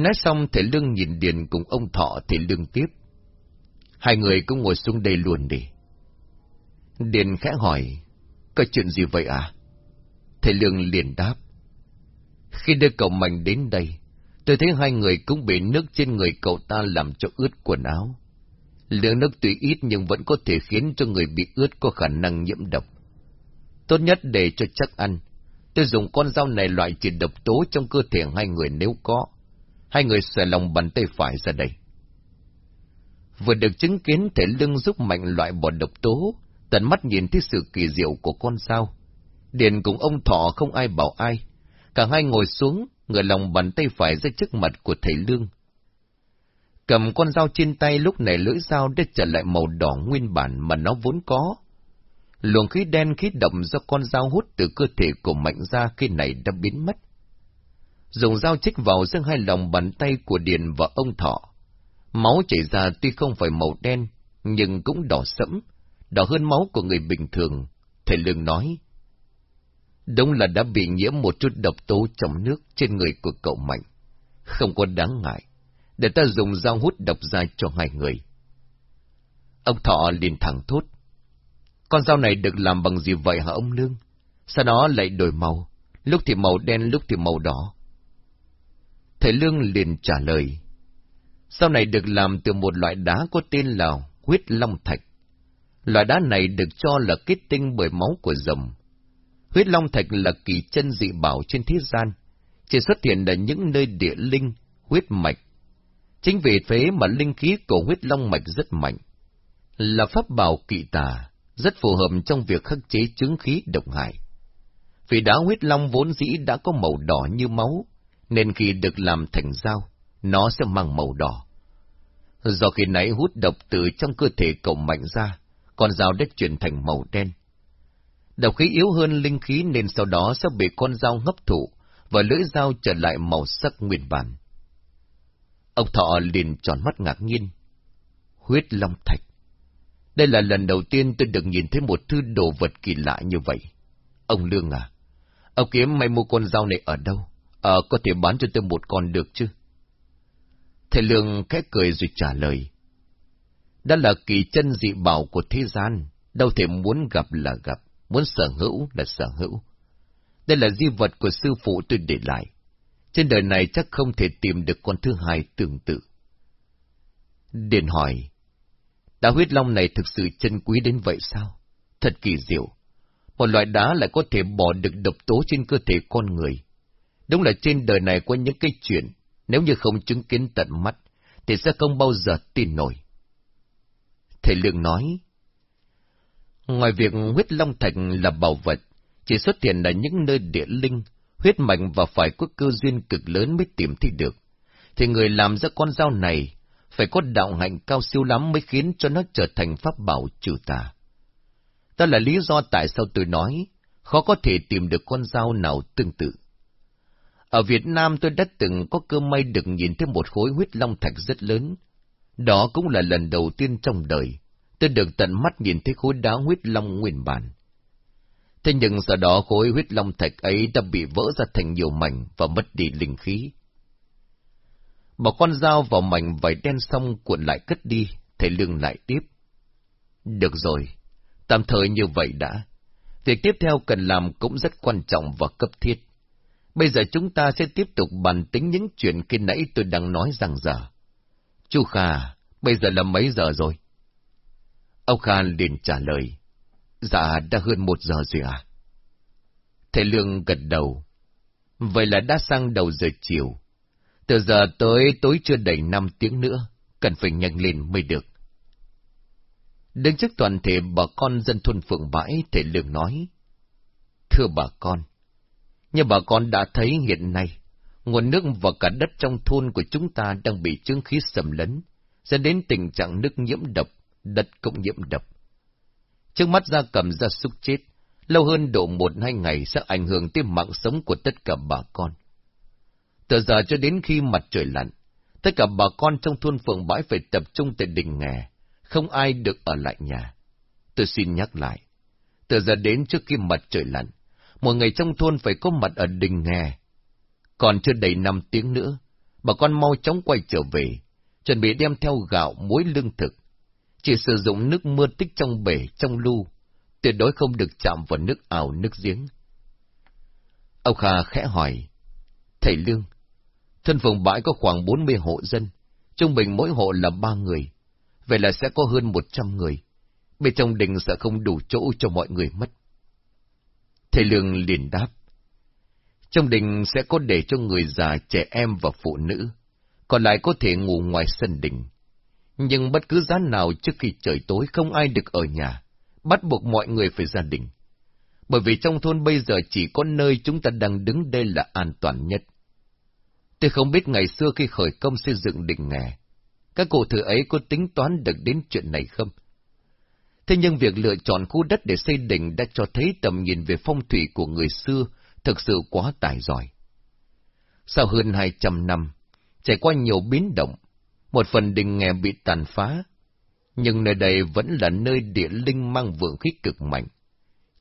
Nói xong thầy Lương nhìn Điền cùng ông Thọ thầy Lương tiếp. Hai người cũng ngồi xuống đây luôn đi. Điền khẽ hỏi, có chuyện gì vậy à? Thầy Lương liền đáp. Khi đưa cậu Mạnh đến đây, tôi thấy hai người cũng bị nước trên người cậu ta làm cho ướt quần áo. Lượng nước tuy ít nhưng vẫn có thể khiến cho người bị ướt có khả năng nhiễm độc. Tốt nhất để cho chắc ăn, tôi dùng con dao này loại trừ độc tố trong cơ thể hai người nếu có. Hai người xòe lòng bàn tay phải ra đây. Vừa được chứng kiến thể lưng giúp mạnh loại bỏ độc tố, tận mắt nhìn thấy sự kỳ diệu của con sao. Điền cùng ông thọ không ai bảo ai. Cả hai ngồi xuống, ngửa lòng bàn tay phải ra trước mặt của thầy Lương. Cầm con dao trên tay lúc này lưỡi dao đã trở lại màu đỏ nguyên bản mà nó vốn có. Luồng khí đen khí đậm do con dao hút từ cơ thể của mạnh ra khi này đã biến mất. Dùng dao chích vào giữa hai lòng bàn tay của Điền và ông Thọ. Máu chảy ra tuy không phải màu đen, nhưng cũng đỏ sẫm, đỏ hơn máu của người bình thường. Thầy Lương nói, Đúng là đã bị nhiễm một chút độc tố trong nước trên người của cậu Mạnh. Không có đáng ngại, để ta dùng dao hút độc ra cho hai người. Ông Thọ liền thẳng thốt. Con dao này được làm bằng gì vậy hả ông Lương? Sao nó lại đổi màu? Lúc thì màu đen, lúc thì màu đỏ. Thầy Lương liền trả lời. Sau này được làm từ một loại đá có tên là huyết long thạch. Loại đá này được cho là kết tinh bởi máu của rồng. Huyết long thạch là kỳ chân dị bảo trên thế gian, chỉ xuất hiện ở những nơi địa linh, huyết mạch. Chính vì thế mà linh khí của huyết long mạch rất mạnh, là pháp bảo kỵ tà, rất phù hợp trong việc khắc chế chứng khí độc hại. Vì đá huyết long vốn dĩ đã có màu đỏ như máu, nên khi được làm thành dao, nó sẽ mang màu đỏ. Do khi nãy hút độc từ trong cơ thể cậu mạnh ra, con dao đã chuyển thành màu đen. Độc khí yếu hơn linh khí nên sau đó sẽ bị con dao hấp thụ và lưỡi dao trở lại màu sắc nguyên bản. Ông Thọ liền tròn mắt ngạc nhiên. Huyết long thạch. Đây là lần đầu tiên tôi được nhìn thấy một thứ đồ vật kỳ lạ như vậy. Ông Lương à, ông kiếm mày mua con dao này ở đâu? Ờ, có thể bán cho tôi một con được chứ? Thầy Lương khẽ cười rồi trả lời. Đó là kỳ chân dị bảo của thế gian, đâu thể muốn gặp là gặp, muốn sở hữu là sở hữu. Đây là di vật của sư phụ tôi để lại. Trên đời này chắc không thể tìm được con thứ hai tương tự. Điền hỏi, đá huyết long này thực sự chân quý đến vậy sao? Thật kỳ diệu. Một loại đá lại có thể bỏ được độc tố trên cơ thể con người. Đúng là trên đời này có những cái chuyện, nếu như không chứng kiến tận mắt, thì sẽ không bao giờ tin nổi. Thầy Lương nói, ngoài việc huyết long thạch là bảo vật, chỉ xuất hiện ở những nơi địa linh, huyết mạch và phải có cơ duyên cực lớn mới tìm thấy được, thì người làm ra con dao này phải có đạo hạnh cao siêu lắm mới khiến cho nó trở thành pháp bảo trừ tà. Đó là lý do tại sao tôi nói, khó có thể tìm được con dao nào tương tự. Ở Việt Nam tôi đã từng có cơ may được nhìn thấy một khối huyết long thạch rất lớn. Đó cũng là lần đầu tiên trong đời, tôi được tận mắt nhìn thấy khối đá huyết long nguyên bản. Thế nhưng sau đó khối huyết long thạch ấy đã bị vỡ ra thành nhiều mảnh và mất đi linh khí. Bỏ con dao vào mảnh vải đen xong cuộn lại cất đi, thầy lương lại tiếp. Được rồi, tạm thời như vậy đã. Việc tiếp theo cần làm cũng rất quan trọng và cấp thiết. Bây giờ chúng ta sẽ tiếp tục bàn tính những chuyện khi nãy tôi đang nói rằng giờ. Chú Kha, bây giờ là mấy giờ rồi? Ông Kha liền trả lời. Dạ, đã hơn một giờ rồi à? Thầy Lương gật đầu. Vậy là đã sang đầu giờ chiều. Từ giờ tới tối chưa đầy năm tiếng nữa, cần phải nhanh lên mới được. Đứng trước toàn thể bà con dân thôn Phượng Bãi, thầy Lương nói. Thưa bà con, như bà con đã thấy hiện nay, nguồn nước và cả đất trong thôn của chúng ta đang bị chứng khí sầm lấn, dẫn đến tình trạng nước nhiễm độc, đất cũng nhiễm độc. Trước mắt ra cầm ra súc chết, lâu hơn độ một hai ngày sẽ ảnh hưởng tới mạng sống của tất cả bà con. Từ giờ cho đến khi mặt trời lặn, tất cả bà con trong thôn phường bãi phải tập trung tại đình nghè, không ai được ở lại nhà. Tôi xin nhắc lại, từ giờ đến trước khi mặt trời lặn, mọi ngày trong thôn phải có mặt ở đình nghe. Còn chưa đầy năm tiếng nữa, bà con mau chóng quay trở về, chuẩn bị đem theo gạo, muối lương thực. Chỉ sử dụng nước mưa tích trong bể, trong lu, tuyệt đối không được chạm vào nước ảo, nước giếng. Ông Kha khẽ hỏi, Thầy Lương, thân phường bãi có khoảng 40 hộ dân, trung bình mỗi hộ là ba người, vậy là sẽ có hơn 100 người. Bên trong đình sẽ không đủ chỗ cho mọi người mất. Thầy Lương liền đáp. Trong đình sẽ có để cho người già, trẻ em và phụ nữ. còn lại có thể ngủ ngoài sân đình. Nhưng bất cứ giá nào trước khi trời tối không ai được ở nhà, bắt buộc mọi người phải gia đình. Bởi vì trong thôn bây giờ chỉ có nơi chúng ta đang đứng đây là an toàn nhất. Tôi không biết ngày xưa khi khởi công xây dựng đình nghề, các cụ thử ấy có tính toán được đến chuyện này không? Thế nhưng việc lựa chọn khu đất để xây đỉnh đã cho thấy tầm nhìn về phong thủy của người xưa thực sự quá tài giỏi. Sau hơn hai trăm năm, trải qua nhiều biến động, một phần đình nghè bị tàn phá, nhưng nơi đây vẫn là nơi địa linh mang vượng khí cực mạnh.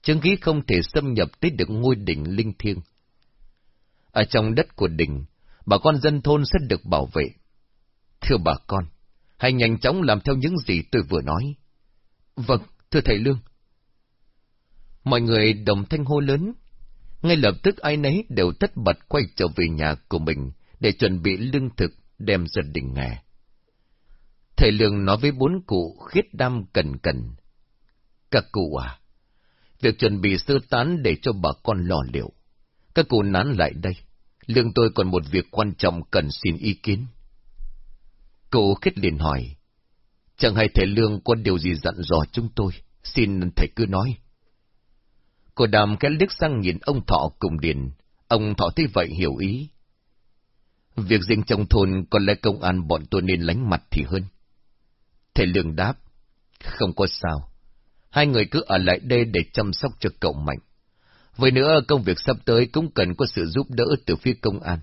Chứng khí không thể xâm nhập tới được ngôi đỉnh linh thiêng. Ở trong đất của đỉnh, bà con dân thôn sẽ được bảo vệ. Thưa bà con, hãy nhanh chóng làm theo những gì tôi vừa nói. Vâng, thưa thầy Lương. Mọi người đồng thanh hô lớn. Ngay lập tức ai nấy đều tất bật quay trở về nhà của mình để chuẩn bị lương thực đem dần đình nghề. Thầy Lương nói với bốn cụ khiết đam cần cần. Các cụ à, việc chuẩn bị sơ tán để cho bà con lo liệu. Các cụ nán lại đây, lương tôi còn một việc quan trọng cần xin ý kiến. Cụ khiết liền hỏi, chẳng hay thầy Lương có điều gì dặn dò chúng tôi, xin thầy cứ nói. Cô đàm cái liếc sang nhìn ông Thọ cùng Điền, ông Thọ thấy vậy hiểu ý. Việc riêng trong thôn có lẽ công an bọn tôi nên lánh mặt thì hơn. Thầy Lương đáp, không có sao. Hai người cứ ở lại đây để chăm sóc cho cậu Mạnh. Với nữa, công việc sắp tới cũng cần có sự giúp đỡ từ phía công an.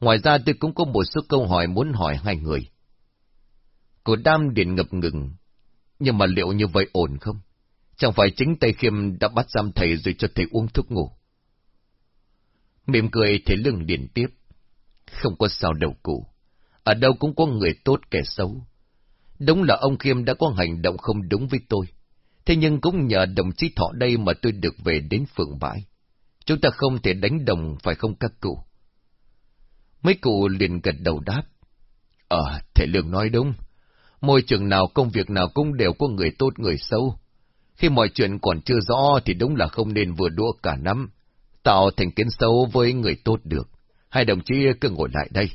Ngoài ra tôi cũng có một số câu hỏi muốn hỏi hai người. Cô Đam điện ngập ngừng. Nhưng mà liệu như vậy ổn không? Chẳng phải chính Tây Khiêm đã bắt giam thầy rồi cho thầy uống thuốc ngủ. Mỉm cười thấy Lương điện tiếp. Không có sao đâu cụ. Ở đâu cũng có người tốt kẻ xấu. Đúng là ông Khiêm đã có hành động không đúng với tôi. Thế nhưng cũng nhờ đồng chí Thọ đây mà tôi được về đến phượng bãi. Chúng ta không thể đánh đồng phải không các cụ? Mấy cụ liền gật đầu đáp. Ờ, thể lương nói đúng. Môi trường nào công việc nào cũng đều có người tốt người xấu. Khi mọi chuyện còn chưa rõ thì đúng là không nên vừa đua cả năm, tạo thành kiến xấu với người tốt được. Hai đồng chí cứ ngồi lại đây.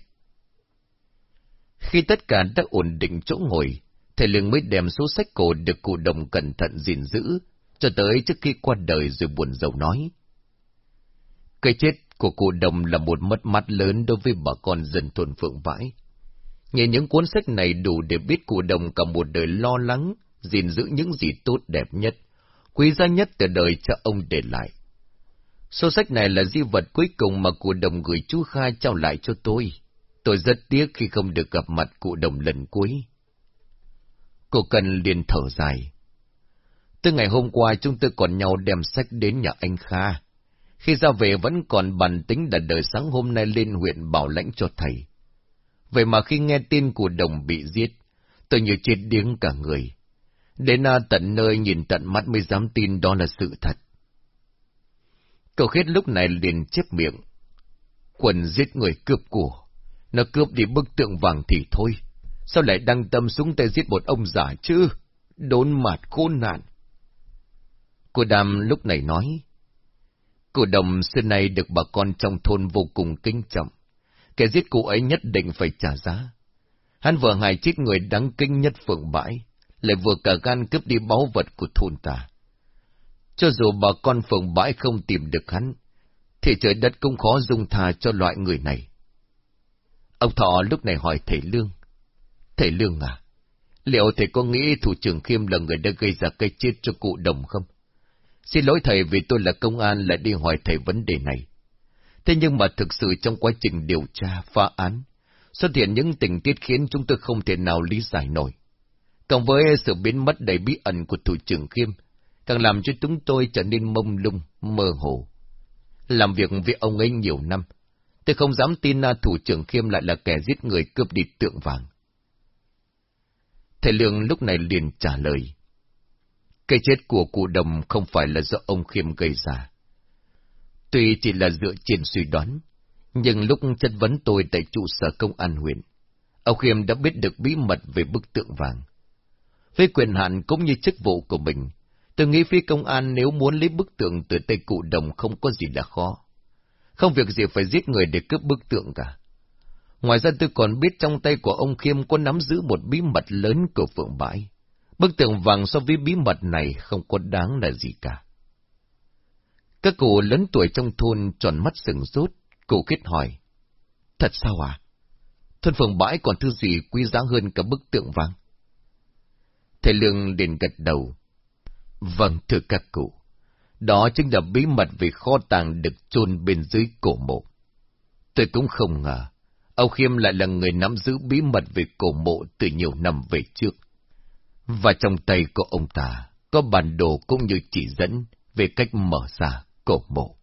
Khi tất cả đã ổn định chỗ ngồi, thầy Lương mới đem số sách cổ được cụ đồng cẩn thận gìn giữ, cho tới trước khi qua đời rồi buồn rầu nói. Cái chết của cụ đồng là một mất mát lớn đối với bà con dân thôn Phượng Vãi nhìn những cuốn sách này đủ để biết cụ đồng cả một đời lo lắng, gìn giữ những gì tốt đẹp nhất, quý giá nhất từ đời cha ông để lại. Số sách này là di vật cuối cùng mà cụ đồng gửi chú Kha trao lại cho tôi. Tôi rất tiếc khi không được gặp mặt cụ đồng lần cuối. Cô Cần liền thở dài. Từ ngày hôm qua chúng tôi còn nhau đem sách đến nhà anh Kha. Khi ra về vẫn còn bàn tính đã đợi sáng hôm nay lên huyện bảo lãnh cho thầy. Vậy mà khi nghe tin của đồng bị giết, tôi như chết điếng cả người. Đến à, tận nơi nhìn tận mắt mới dám tin đó là sự thật. Cậu khết lúc này liền chép miệng. Quần giết người cướp của. Nó cướp đi bức tượng vàng thì thôi. Sao lại đăng tâm xuống tay giết một ông giả chứ? Đốn mặt khôn nạn. Cô Đàm lúc này nói. Cô Đồng xưa nay được bà con trong thôn vô cùng kính trọng. Kẻ giết cụ ấy nhất định phải trả giá. Hắn vừa hại chết người đáng kinh nhất phượng bãi, lại vừa cả gan cướp đi báu vật của thôn ta. Cho dù bà con phượng bãi không tìm được hắn, thì trời đất cũng khó dung tha cho loại người này. Ông Thọ lúc này hỏi thầy Lương. Thầy Lương à, liệu thầy có nghĩ thủ trưởng Khiêm là người đã gây ra cái chết cho cụ đồng không? Xin lỗi thầy vì tôi là công an lại đi hỏi thầy vấn đề này. Thế nhưng mà thực sự trong quá trình điều tra, phá án, xuất hiện những tình tiết khiến chúng tôi không thể nào lý giải nổi. Cộng với sự biến mất đầy bí ẩn của thủ trưởng Khiêm, càng làm cho chúng tôi trở nên mông lung, mơ hồ. Làm việc với ông ấy nhiều năm, tôi không dám tin là thủ trưởng Khiêm lại là kẻ giết người cướp đi tượng vàng. Thầy Lương lúc này liền trả lời. Cái chết của cụ đồng không phải là do ông Khiêm gây ra. Tuy chỉ là dựa trên suy đoán, nhưng lúc chất vấn tôi tại trụ sở công an huyện, ông Khiêm đã biết được bí mật về bức tượng vàng. Với quyền hạn cũng như chức vụ của mình, tôi nghĩ phía công an nếu muốn lấy bức tượng từ tay cụ đồng không có gì là khó. Không việc gì phải giết người để cướp bức tượng cả. Ngoài ra tôi còn biết trong tay của ông Khiêm có nắm giữ một bí mật lớn của Phượng Bãi. Bức tượng vàng so với bí mật này không có đáng là gì cả. Các cụ lớn tuổi trong thôn tròn mắt sừng sốt, cụ kết hỏi. Thật sao à? Thôn phường Bãi còn thứ gì quý giá hơn cả bức tượng vàng? Thầy Lương đền gật đầu. Vâng, thưa các cụ. Đó chính là bí mật về kho tàng được chôn bên dưới cổ mộ. Tôi cũng không ngờ, ông Khiêm lại là người nắm giữ bí mật về cổ mộ từ nhiều năm về trước. Và trong tay của ông ta có bản đồ cũng như chỉ dẫn về cách mở ra cổ mộ.